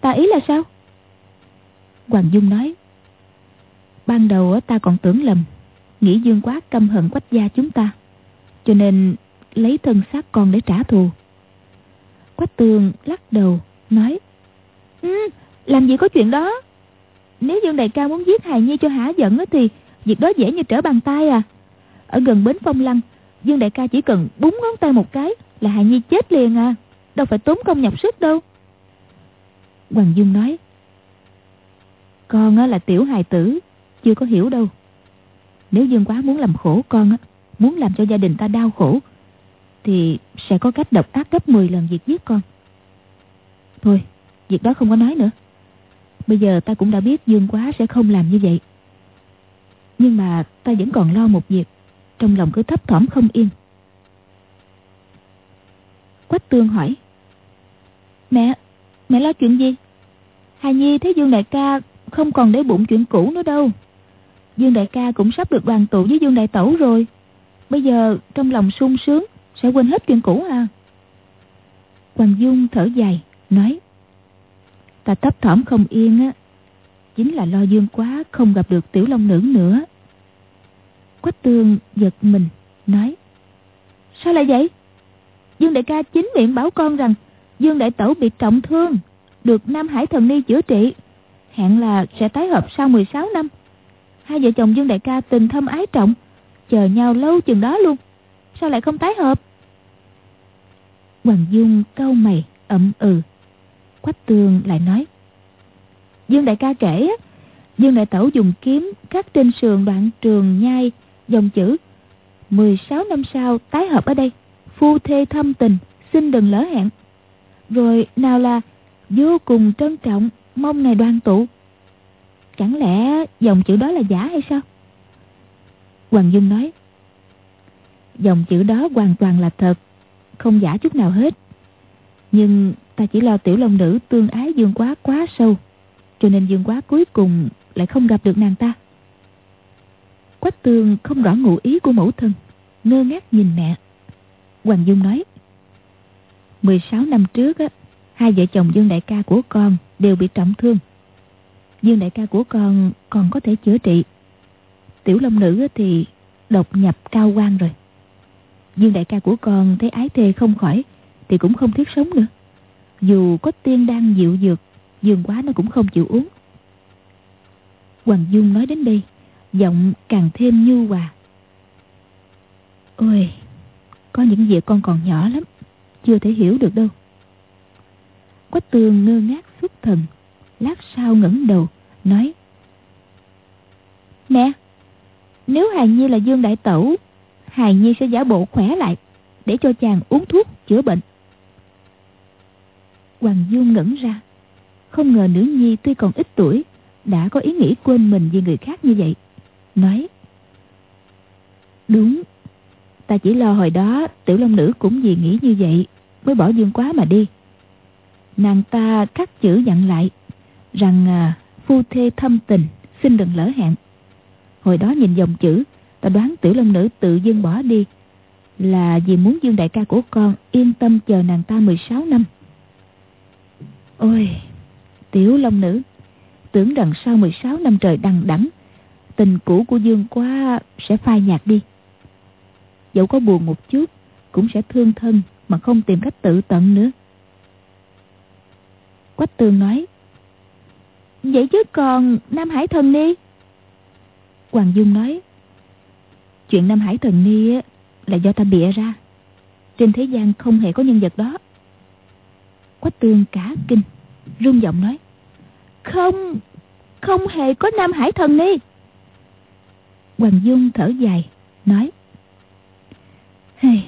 Tà ý là sao? Hoàng Dung nói. Ban đầu ta còn tưởng lầm, nghĩ Dương quá căm hận quách gia chúng ta. Cho nên lấy thân xác con để trả thù. Quách tường lắc đầu, nói. Ừ, làm gì có chuyện đó. Nếu Dương đại ca muốn giết hài nhi cho hả giận thì việc đó dễ như trở bàn tay à. Ở gần bến phong lăng, Dương đại ca chỉ cần búng ngón tay một cái là hài nhi chết liền à. Đâu phải tốn công nhọc sức đâu. Hoàng Dung nói. Con á là tiểu hài tử, chưa có hiểu đâu. Nếu Dương quá muốn làm khổ con, á muốn làm cho gia đình ta đau khổ, thì sẽ có cách độc ác gấp 10 lần việc giết con. Thôi, việc đó không có nói nữa. Bây giờ ta cũng đã biết Dương quá sẽ không làm như vậy. Nhưng mà ta vẫn còn lo một việc, trong lòng cứ thấp thỏm không yên. Quách tương hỏi. Mẹ, mẹ lo chuyện gì? Hà Nhi thấy Dương Đại ca không còn để bụng chuyện cũ nữa đâu. Dương Đại ca cũng sắp được đoàn tụ với Dương Đại Tẩu rồi. Bây giờ trong lòng sung sướng sẽ quên hết chuyện cũ à. Hoàng Dung thở dài, nói. Ta thấp thỏm không yên á. Chính là lo dương quá không gặp được tiểu long nữ nữa. Quách tương giật mình, nói. Sao lại vậy? Dương đại ca chính miệng bảo con rằng Dương đại tẩu bị trọng thương, được Nam Hải thần ni chữa trị. Hẹn là sẽ tái hợp sau 16 năm. Hai vợ chồng Dương đại ca tình thâm ái trọng, chờ nhau lâu chừng đó luôn. Sao lại không tái hợp? Hoàng Dung cau mày, ậm ừ. Quách tường lại nói. Dương đại ca kể, Dương đại tẩu dùng kiếm cắt trên sườn đoạn trường nhai, dòng chữ 16 năm sau tái hợp ở đây phu thê thâm tình xin đừng lỡ hẹn. Rồi nào là vô cùng trân trọng mong ngày đoan tụ. Chẳng lẽ dòng chữ đó là giả hay sao? Hoàng dung nói dòng chữ đó hoàn toàn là thật không giả chút nào hết. Nhưng ta chỉ lo tiểu long nữ tương ái dương quá quá sâu. Cho nên dương quá cuối cùng lại không gặp được nàng ta. Quách tương không rõ ngụ ý của mẫu thân, ngơ ngác nhìn mẹ. Hoàng Dung nói 16 năm trước á, Hai vợ chồng Dương Đại ca của con Đều bị trọng thương. Dương Đại ca của con còn có thể chữa trị. Tiểu Long Nữ thì Độc nhập cao quan rồi. Dương Đại ca của con thấy ái thê không khỏi Thì cũng không thiết sống nữa. Dù có tiên đang dịu dược, Dương quá nó cũng không chịu uống. Hoàng Dung nói đến đây, Giọng càng thêm nhu hòa. Ôi, có những việc con còn nhỏ lắm, Chưa thể hiểu được đâu. Quách tường ngơ ngác xuất thần, Lát sau ngẩng đầu, Nói Mẹ Nếu Hài Nhi là Dương Đại Tẩu Hài Nhi sẽ giả bộ khỏe lại, Để cho chàng uống thuốc chữa bệnh. Hoàng Dương ngẩn ra. Không ngờ nữ nhi tuy còn ít tuổi Đã có ý nghĩ quên mình vì người khác như vậy. Nói Đúng Ta chỉ lo hồi đó tiểu long nữ cũng vì nghĩ như vậy Mới bỏ dương quá mà đi. Nàng ta cắt chữ dặn lại Rằng à, phu thê thâm tình Xin đừng lỡ hẹn. Hồi đó nhìn dòng chữ Ta đoán tiểu long nữ tự dưng bỏ đi Là vì muốn dương đại ca của con Yên tâm chờ nàng ta 16 năm. Ôi, Tiểu long nữ, Tưởng rằng sau 16 năm trời đằng đẵng, Tình cũ của dương quá Sẽ phai nhạt đi. Dẫu có buồn một chút, cũng sẽ thương thân mà không tìm cách tự tận nữa. Quách tường nói, vậy chứ còn nam hải thần ni? Hoàng dung nói, chuyện nam hải thần ni là do ta bịa ra. Trên thế gian không hề có nhân vật đó. Quách tương cả kinh rung giọng nói Không Không hề có Nam Hải thần ni. Hoàng Dung thở dài Nói hey,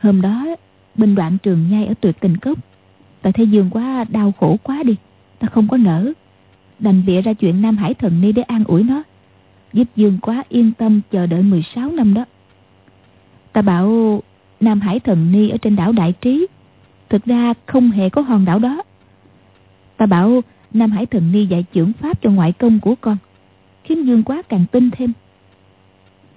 Hôm đó bên đoạn trường nhai ở tuyệt tình cốc Ta thấy Dương quá đau khổ quá đi Ta không có nỡ Đành bịa ra chuyện Nam Hải thần ni để an ủi nó Giúp Dương quá yên tâm chờ đợi 16 năm đó. Ta bảo Nam Hải thần ni ở trên đảo Đại Trí Thực ra không hề có hòn đảo đó. Ta bảo Nam Hải thần ni dạy trưởng pháp cho ngoại công của con, Khiến Dương quá càng tin thêm.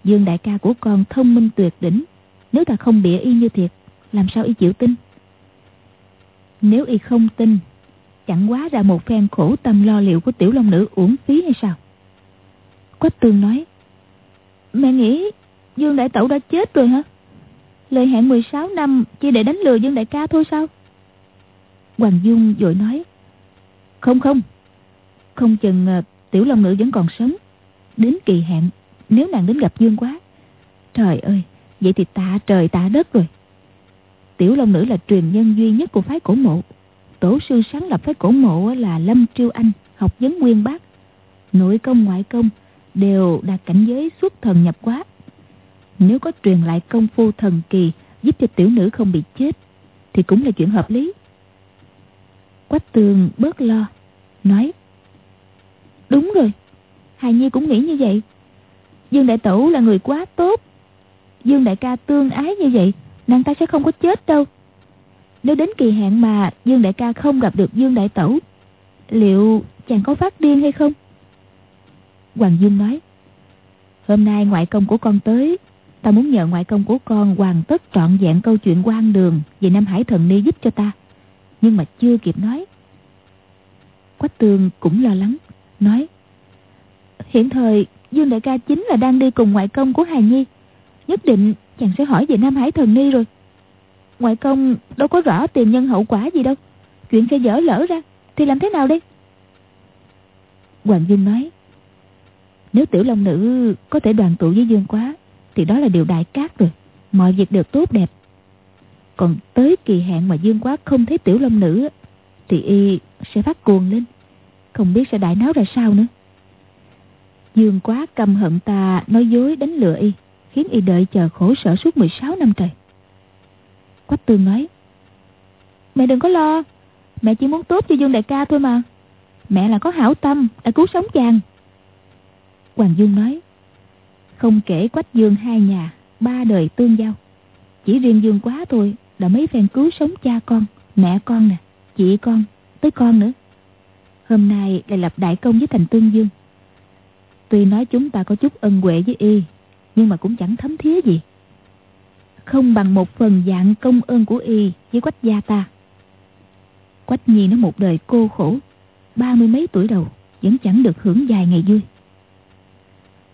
Dương đại ca của con thông minh tuyệt đỉnh, Nếu ta không bịa y như thiệt, Làm sao y chịu tin? Nếu y không tin, Chẳng quá ra một phen khổ tâm lo liệu của tiểu long nữ uổng phí hay sao? Quách tương nói, Mẹ nghĩ Dương Đại Tẩu đã chết rồi hả? Lời hẹn 16 năm Chỉ để đánh lừa Dương Đại ca thôi sao? Hoàng Dung vội nói Không không Không chừng uh, tiểu long nữ vẫn còn sống. Đến kỳ hạn Nếu nàng đến gặp Dương quá Trời ơi Vậy thì tạ trời tạ đất rồi. Tiểu long nữ là truyền nhân duy nhất của phái cổ mộ. Tổ sư sáng lập phái cổ mộ là Lâm Triêu Anh Học vấn nguyên bác. Nội công ngoại công Đều đạt cảnh giới xuất thần nhập quá nếu có truyền lại công phu thần kỳ, Giúp cho tiểu nữ không bị chết, Thì cũng là chuyện hợp lý. Quách tường bớt lo, Nói, Đúng rồi, Hài Nhi cũng nghĩ như vậy. Dương Đại Tẩu là người quá tốt. Dương Đại ca tương ái như vậy, Nàng ta sẽ không có chết đâu. Nếu đến kỳ hạn mà Dương Đại ca không gặp được Dương Đại Tẩu, Liệu chàng có phát điên hay không? Hoàng Dương nói, Hôm nay ngoại công của con tới Ta muốn nhờ ngoại công của con hoàn tất trọn vẹn câu chuyện quan đường Về Nam Hải Thần Ni giúp cho ta. Nhưng mà chưa kịp nói, Quách tường cũng lo lắng, Nói, Hiện thời, Dương Đại ca chính là đang đi cùng ngoại công của Hà Nhi. Nhất định chàng sẽ hỏi về Nam Hải Thần Ni rồi. Ngoại công đâu có rõ tiền nhân hậu quả gì đâu. Chuyện sẽ dở lỡ ra, Thì làm thế nào đây? Hoàng Dương nói, Nếu tiểu long nữ có thể đoàn tụ với Dương quá thì đó là điều đại cát rồi. Mọi việc đều tốt đẹp. Còn tới kỳ hạn mà Dương quá không thấy tiểu long nữ Thì y sẽ phát cuồng lên. Không biết sẽ đại náo ra sao nữa. Dương quá căm hận ta nói dối đánh lừa y, Khiến y đợi chờ khổ sở suốt 16 năm trời. Quách tương nói, Mẹ đừng có lo, Mẹ chỉ muốn tốt cho Dương đại ca thôi mà. Mẹ là có hảo tâm, Đã cứu sống chàng. Hoàng Dung nói không kể Quách Dương hai nhà, Ba đời tương giao. Chỉ riêng Dương quá thôi Đã mấy phen cứu sống cha con, Mẹ con nè, Chị con, Tới con nữa. Hôm nay lại lập đại công với thành tương dương. Tuy nói chúng ta có chút ân huệ với y, Nhưng mà cũng chẳng thấm thía gì. Không bằng một phần dạng công ơn của y Với quách gia ta. Quách nhi nó một đời cô khổ, Ba mươi mấy tuổi đầu, Vẫn chẳng được hưởng dài ngày vui.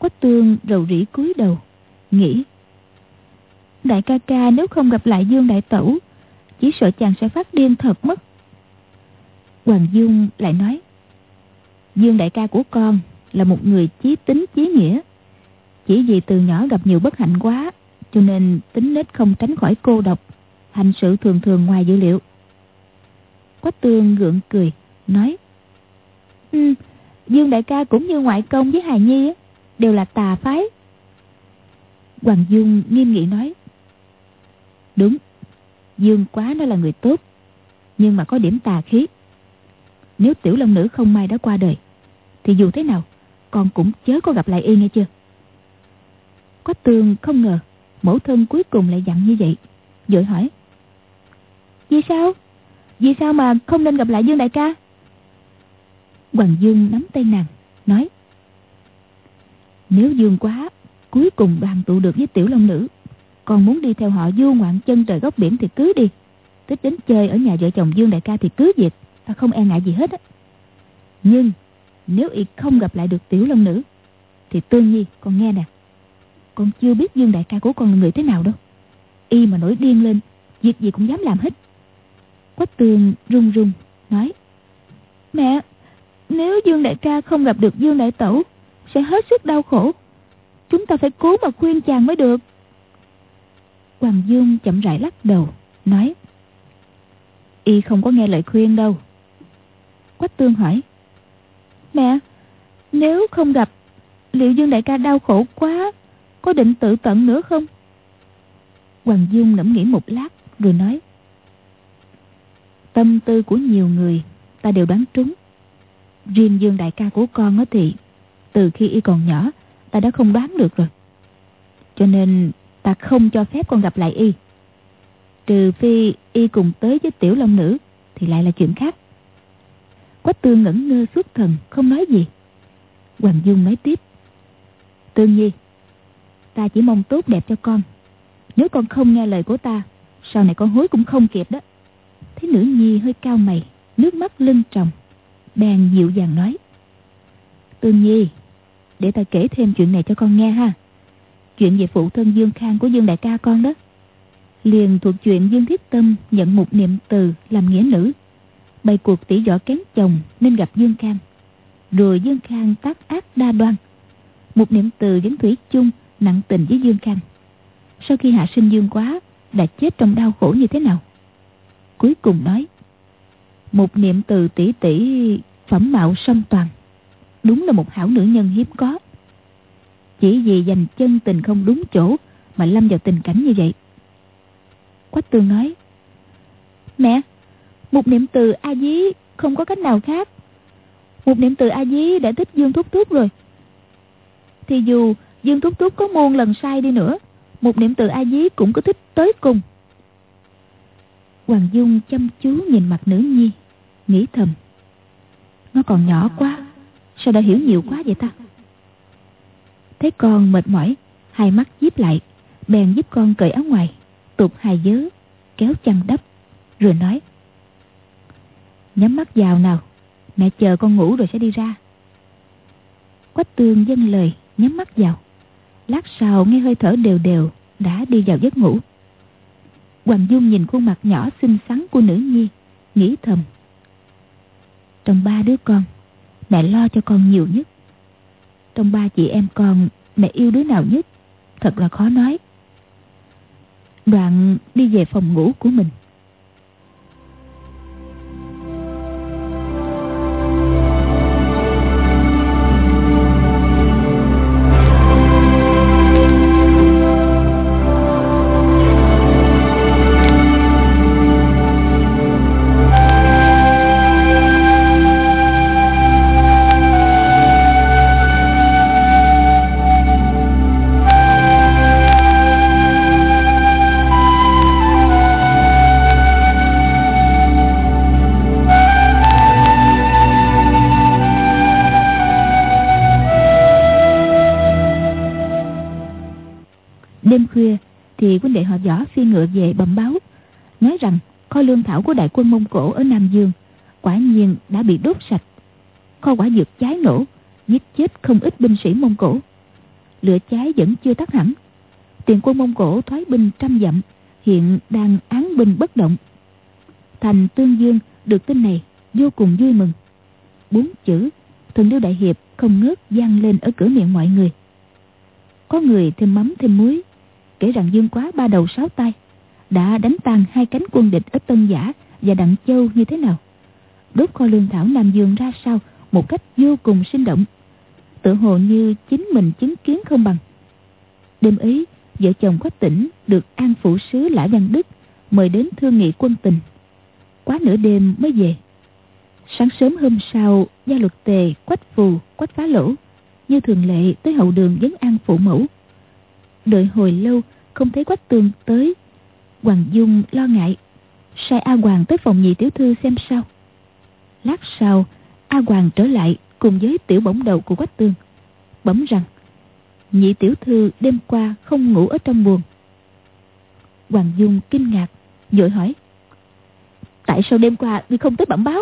Quách tương rầu rĩ cúi đầu Nghĩ Đại ca ca nếu không gặp lại Dương Đại Tẩu Chỉ sợ chàng sẽ phát điên thật mất. Hoàng Dung lại nói Dương đại ca của con là một người chí tính chí nghĩa. Chỉ vì từ nhỏ gặp nhiều bất hạnh quá Cho nên tính nết không tránh khỏi cô độc Hành sự thường thường ngoài dữ liệu. Quách tương gượng cười Nói ừ, Dương đại ca cũng như ngoại công với Hài Nhi Đều là tà phái. Hoàng Dung nghiêm nghị nói, Đúng, Dương quá nó là người tốt, Nhưng mà có điểm tà khí. Nếu tiểu long nữ không may đã qua đời, Thì dù thế nào, Con cũng chớ có gặp lại y nghe chưa? Quách tường không ngờ, Mẫu thân cuối cùng lại dặn như vậy, Vội hỏi, Vì sao? Vì sao mà không nên gặp lại Dương đại ca? Hoàng Dương nắm tay nàng, Nói nếu Dương quá, Cuối cùng đoàn tụ được với tiểu long nữ. Còn muốn đi theo họ du ngoạn chân trời góc biển thì cứ đi. Thích đến chơi ở nhà vợ chồng Dương đại ca thì cứ việc, Ta không e ngại gì hết á. Nhưng, nếu y không gặp lại được tiểu long nữ, Thì tương nhi, con nghe nè. Con chưa biết Dương đại ca của con là người thế nào đâu. Y mà nổi điên lên, Việc gì cũng dám làm hết. Quách tường run run, Nói, Mẹ, Nếu Dương đại ca không gặp được Dương đại tẩu sẽ hết sức đau khổ. Chúng ta phải cố mà khuyên chàng mới được. Hoàng Dương chậm rãi lắc đầu, Nói, Y không có nghe lời khuyên đâu. Quách tương hỏi, Mẹ, Nếu không gặp, Liệu Dương đại ca đau khổ quá, Có định tự tận nữa không? Hoàng Dung ngẫm nghĩ một lát, Rồi nói, Tâm tư của nhiều người Ta đều đoán trúng. Riêng Dương đại ca của con thì từ khi y còn nhỏ, Ta đã không đoán được rồi. Cho nên ta không cho phép con gặp lại y. Trừ phi y cùng tới với tiểu long nữ, Thì lại là chuyện khác. Quách tương ngẩn ngơ suốt thần, Không nói gì. Hoàng Dung nói tiếp. Tương nhi, Ta chỉ mong tốt đẹp cho con. Nếu con không nghe lời của ta, Sau này con hối cũng không kịp đó. Thấy nữ nhi hơi cao mày, Nước mắt lưng tròng, Bèn dịu dàng nói. Tương nhi để ta kể thêm chuyện này cho con nghe ha. Chuyện về phụ thân Dương Khang của Dương Đại ca con đó. Liền thuộc chuyện Dương Thiết Tâm nhận một niệm từ làm nghĩa nữ. Bày cuộc tỷ võ kén chồng nên gặp Dương Khang. Rồi Dương Khang tác ác đa đoan. Một niệm từ vẫn thủy chung, nặng tình với Dương Khang. Sau khi hạ sinh Dương quá, Đã chết trong đau khổ như thế nào? Cuối cùng nói, Một niệm từ tỷ tỷ phẩm mạo song toàn. Đúng là một hảo nữ nhân hiếm có. Chỉ vì dành chân tình không đúng chỗ Mà lâm vào tình cảnh như vậy. Quách tương nói, Mẹ, Một niệm từ A Dí không có cách nào khác. Một niệm từ A Dí đã thích Dương Thúc Thúc rồi. Thì dù Dương Thúc Thúc có muôn lần sai đi nữa, Một niệm từ A Dí cũng có thích tới cùng. Hoàng Dung chăm chú nhìn mặt nữ nhi, Nghĩ thầm, Nó còn nhỏ quá. Sao đã hiểu nhiều quá vậy ta? Thấy con mệt mỏi, Hai mắt díp lại, Bèn giúp con cởi áo ngoài, Tụt hai dớ, Kéo chăn đắp, Rồi nói, Nhắm mắt vào nào, Mẹ chờ con ngủ rồi sẽ đi ra. Quách tương dâng lời, Nhắm mắt vào. Lát sau nghe hơi thở đều đều Đã đi vào giấc ngủ. Hoàng Dung nhìn khuôn mặt nhỏ xinh xắn của nữ nhi, Nghĩ thầm, Trong ba đứa con Mẹ lo cho con nhiều nhất. Trong ba chị em con, Mẹ yêu đứa nào nhất? Thật là khó nói. Đoạn đi về phòng ngủ của mình. Ngựa về bẩm báo nói rằng kho lương thảo của đại quân Mông Cổ ở Nam Dương quả nhiên đã bị đốt sạch. Kho quả dược cháy nổ, giết chết không ít binh sĩ Mông Cổ. Lửa cháy vẫn chưa tắt hẳn. Tiền quân Mông Cổ thoái binh trăm dặm, hiện đang án binh bất động. Thành Tương Dương được tin này vô cùng vui mừng. Bốn chữ thần điêu đại hiệp không ngớt vang lên ở cửa miệng mọi người. Có người thêm mắm thêm muối kể rằng Dương Quá ba đầu sáu tay đã đánh tan hai cánh quân địch ở Tân Giả và Đặng Châu như thế nào. Đốt kho lương thảo Nam Dương ra sao một cách vô cùng sinh động. Tự hồ như chính mình chứng kiến không bằng. Đêm ấy, vợ chồng Quách Tỉnh được An phủ Sứ Lã Văn Đức mời đến thương nghị quân tình. Quá nửa đêm mới về. Sáng sớm hôm sau, gia luật tề, quách phù, quách phá lỗ, như thường lệ tới hậu đường vấn an phụ mẫu. Đợi hồi lâu không thấy quách tường tới Hoàng Dung lo ngại. Sai A Hoàng tới phòng nhị tiểu thư xem sao. Lát sau, A Hoàng trở lại cùng với tiểu bổng đầu của quách tương Bấm rằng, Nhị tiểu thư đêm qua không ngủ ở trong buồng. Hoàng Dung kinh ngạc, Vội hỏi, Tại sao đêm qua ngươi không tới bẩm báo?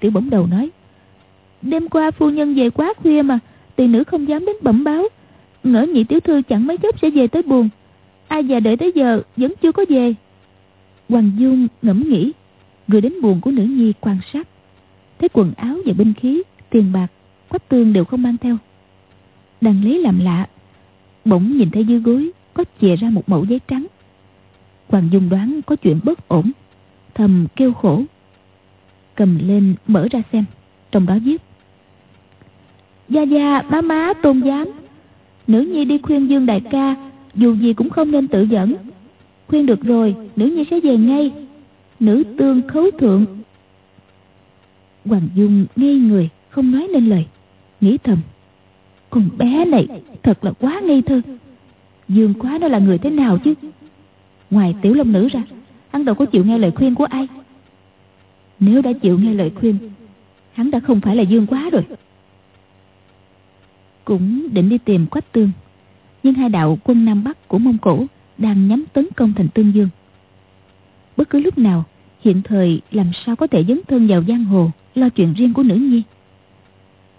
Tiểu bổng đầu nói, Đêm qua phu nhân về quá khuya mà, Tỳ nữ không dám đến bẩm báo. Ngỡ nhị tiểu thư chẳng mấy chốc sẽ về tới buồn Ai già đợi tới giờ vẫn chưa có về. Hoàng Dung ngẫm nghĩ Người đến buồn của nữ nhi quan sát. Thấy quần áo và binh khí Tiền bạc, quách tương đều không mang theo. Đang lấy làm lạ Bỗng nhìn thấy dưới gối Có chìa ra một mẫu giấy trắng. Hoàng Dung đoán có chuyện bất ổn Thầm kêu khổ. Cầm lên mở ra xem Trong đó viết. Gia gia má má tôn giám Nữ nhi đi khuyên Dương đại ca dù gì cũng không nên tự dẫn. Khuyên được rồi, Nữ nhi sẽ về ngay. Nữ tương khấu thượng. Hoàng Dung ngây người, Không nói nên lời. Nghĩ thầm, Con bé này thật là quá ngây thơ. Dương quá nó là người thế nào chứ? Ngoài tiểu long nữ ra, Hắn đâu có chịu nghe lời khuyên của ai. Nếu đã chịu nghe lời khuyên, Hắn đã không phải là Dương quá rồi. Cũng định đi tìm Quách Tương. Nhưng hai đạo quân Nam Bắc của Mông Cổ Đang nhắm tấn công thành Tương Dương. Bất cứ lúc nào, Hiện thời làm sao có thể dấn thân vào giang hồ, Lo chuyện riêng của nữ nhi?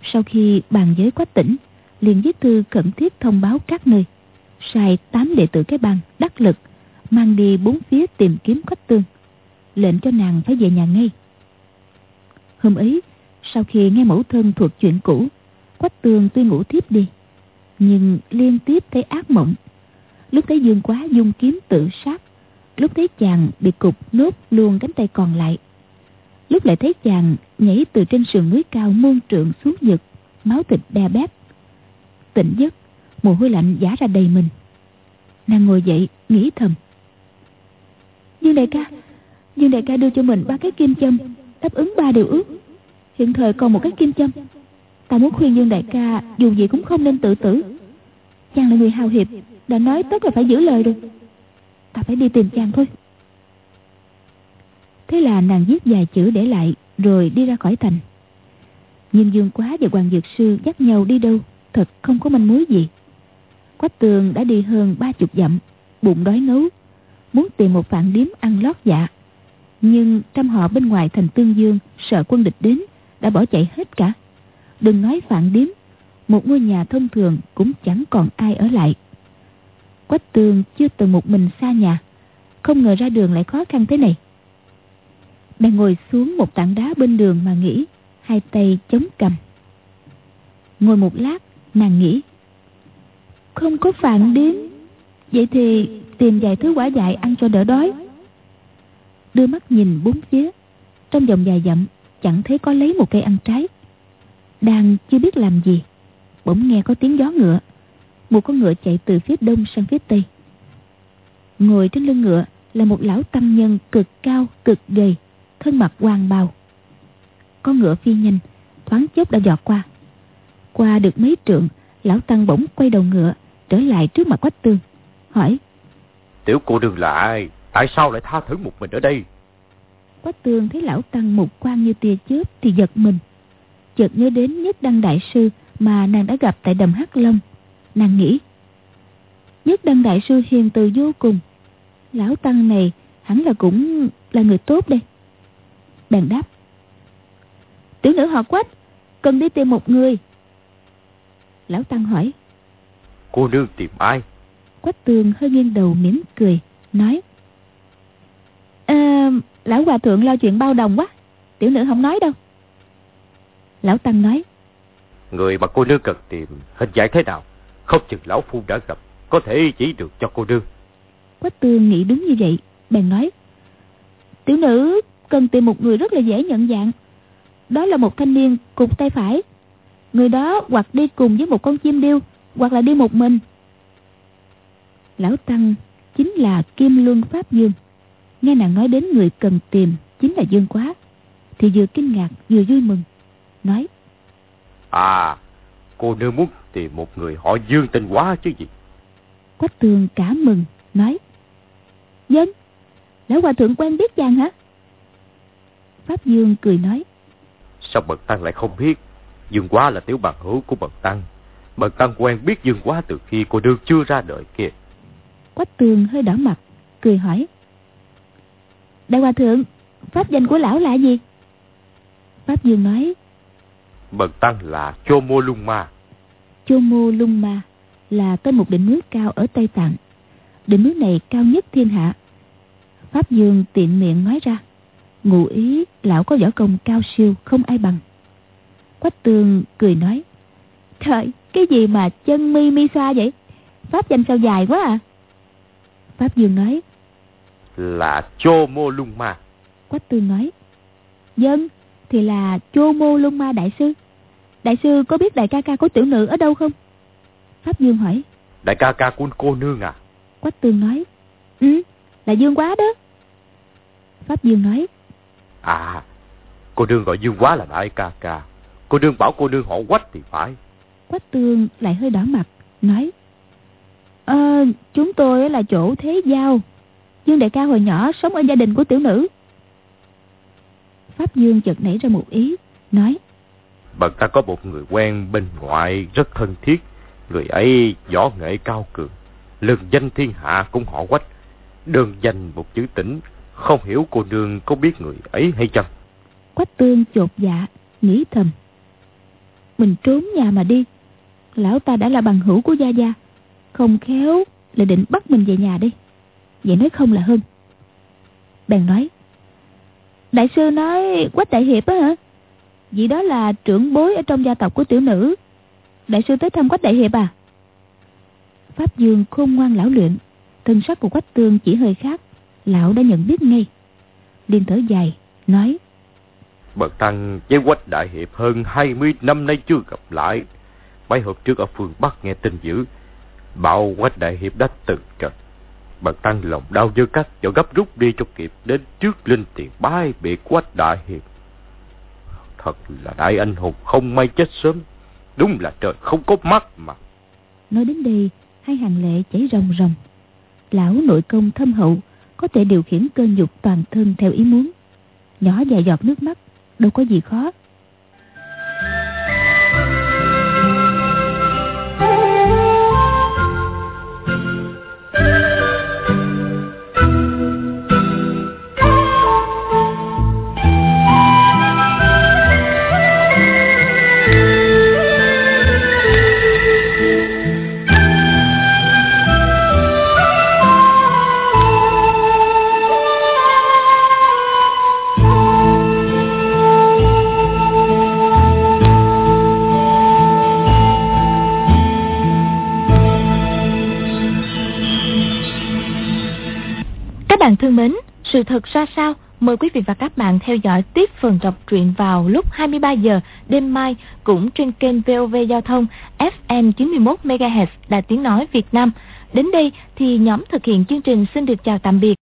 Sau khi bàn giới quách tỉnh, liền viết thư khẩn thiết thông báo các nơi, sai tám đệ tử cái bang đắc lực, mang đi bốn phía tìm kiếm quách tương, lệnh cho nàng phải về nhà ngay. Hôm ấy, sau khi nghe mẫu thân thuộc chuyện cũ, quách tương tuy ngủ thiếp đi nhưng liên tiếp thấy ác mộng. Lúc thấy dương quá dung kiếm tự sát, lúc thấy chàng bị cục nốt luôn cánh tay còn lại, lúc lại thấy chàng nhảy từ trên sườn núi cao muôn trượng xuống vực, máu thịt đe bét tỉnh giấc, mồ hôi lạnh giả ra đầy mình. Nàng ngồi dậy, nghĩ thầm. Dương đại ca, dương đại ca đưa cho mình ba cái kim châm, đáp ứng ba điều ước. Hiện thời còn một cái kim châm ta muốn khuyên dương đại ca, dù gì cũng không nên tự tử. Chàng là người hào hiệp, đã nói tất là phải giữ lời rồi. Ta phải đi tìm chàng thôi. Thế là nàng viết vài chữ để lại, rồi đi ra khỏi thành. Nhưng dương quá và hoàng dược sư dắt nhau đi đâu, thật không có manh mối gì. Quách tường đã đi hơn ba chục dặm, bụng đói ngấu, muốn tìm một phản điếm ăn lót dạ. Nhưng trăm họ bên ngoài thành tương dương, sợ quân địch đến, đã bỏ chạy hết cả đừng nói phản điếm, một ngôi nhà thông thường cũng chẳng còn ai ở lại. Quách tường chưa từng một mình xa nhà, không ngờ ra đường lại khó khăn thế này. Bèn ngồi xuống một tảng đá bên đường mà nghĩ, hai tay chống cầm. Ngồi một lát, nàng nghĩ, không có phản điếm, vậy thì tìm vài thứ quả dại ăn cho đỡ đói. Đưa mắt nhìn bốn phía, trong vòng dài dặm, chẳng thấy có lấy một cây ăn trái đang chưa biết làm gì. Bỗng nghe có tiếng gió ngựa. Một con ngựa chạy từ phía đông sang phía tây. Ngồi trên lưng ngựa là một lão tăng nhân cực cao cực gầy thân mặt hoàng bào. Con ngựa phi nhanh thoáng chốc đã dọt qua. Qua được mấy trượng lão tăng bỗng quay đầu ngựa trở lại trước mặt quách tương hỏi
tiểu cô đừng là ai? Tại sao lại tha thứ một mình ở đây?
Quách tương thấy lão tăng một quan như tia chớp thì giật mình chợt nhớ đến nhất đăng đại sư mà nàng đã gặp tại đầm hắc long. Nàng nghĩ nhất đăng đại sư hiền từ vô cùng. Lão tăng này hẳn là cũng là người tốt đây. Bèn đáp tiểu nữ họ quách cần đi tìm một người. Lão tăng hỏi
cô nương tìm ai?
Quách tường hơi nghiêng đầu mỉm cười nói à, lão hòa thượng lo chuyện bao đồng quá tiểu nữ không nói đâu lão tăng nói.
Người mà cô nương cần tìm hình dạng thế nào? Không chừng lão phu đã gặp có thể chỉ được cho cô nương.
Quách tường nghĩ đúng như vậy. Bèn nói tiểu nữ cần tìm một người rất là dễ nhận dạng. Đó là một thanh niên cụt tay phải. Người đó hoặc đi cùng với một con chim điêu hoặc là đi một mình. Lão tăng chính là kim luân pháp dương. Nghe nàng nói đến người cần tìm chính là dương quá thì vừa kinh ngạc vừa vui mừng nói.
À cô nương muốn tìm một người họ dương tên quá chứ gì?
Quách tường cả mừng nói. Dân lão hòa thượng quen biết chàng hả? Pháp dương cười nói.
Sao bậc tăng lại không biết? Dương quá là tiểu bằng hữu của bậc tăng. Bậc tăng quen biết dương quá từ khi cô đương chưa ra đời kia.
Quách tường hơi đỏ mặt cười hỏi. Đại hòa thượng pháp danh của lão là gì? Pháp dương nói
bậc tăng là chô mô lung ma.
Chô mô lung ma là tên một đỉnh núi cao ở tây tạng. Đỉnh núi này cao nhất thiên hạ. Pháp dương tiện miệng nói ra ngụ ý lão có võ công cao siêu không ai bằng. Quách tường cười nói trời cái gì mà chân mi mi xoa vậy? Pháp danh sao dài quá à? Pháp dương nói
là chô mô lung ma.
Quách Tương nói. Dân, thì là Chô Mô Lung Ma Đại Sư. Đại sư có biết đại ca ca của tiểu nữ ở đâu không? Pháp Dương hỏi.
Đại ca ca của cô nương à?
Quách Tương nói. Ừ, là Dương Quá đó. Pháp Dương nói.
À, cô nương gọi Dương Quá là đại ca ca. Cô nương bảo cô nương họ Quách thì phải.
Quách Tương lại hơi đỏ mặt, nói. Ờ, chúng tôi là chỗ thế giao. Dương đại ca hồi nhỏ sống ở gia đình của tiểu nữ. Pháp Dương chợt nảy ra một ý, nói.
Bần ta có một người quen bên ngoại rất thân thiết. Người ấy võ nghệ cao cường, lừng danh thiên hạ cũng họ quách. Đơn danh một chữ tỉnh, không hiểu cô nương có biết người ấy hay chăng?
Quách tương chột dạ, nghĩ thầm. Mình trốn nhà mà đi. Lão ta đã là bằng hữu của Gia Gia. Không khéo là định bắt mình về nhà đi. Vậy nói không là hơn. Bèn nói. Đại sư nói Quách Đại Hiệp á hả? Vì đó là trưởng bối ở trong gia tộc của tiểu nữ. Đại sư tới thăm Quách Đại Hiệp à? Pháp Dương khôn ngoan lão luyện. Thân sắc của Quách Tương chỉ hơi khác. Lão đã nhận biết ngay. Liên thở dài, nói.
Bậc tăng với Quách Đại Hiệp hơn 20 năm nay chưa gặp lại. Mấy hôm trước ở phương Bắc nghe tin dữ. Bảo Quách Đại Hiệp đã từng trật. Bậc tăng lòng đau dơ cắt cho gấp rút đi cho kịp đến trước linh tiền bái biệt Quách Đại Hiệp. Thật là đại anh hùng không may chết sớm. Đúng là trời không có mắt mà.
Nói đến đây, hai hàng lệ chảy ròng ròng. Lão nội công thâm hậu, có thể điều khiển cơn dục toàn thân theo ý muốn. Nhỏ vài giọt nước mắt, đâu có gì khó.
Thân mến, sự thật ra sao? Mời quý vị và các bạn theo dõi tiếp phần đọc truyện vào lúc 23 giờ đêm mai cũng trên kênh VOV Giao thông FM 91 MHz Đài Tiếng nói Việt Nam. Đến đây thì nhóm thực hiện chương trình xin được chào tạm biệt.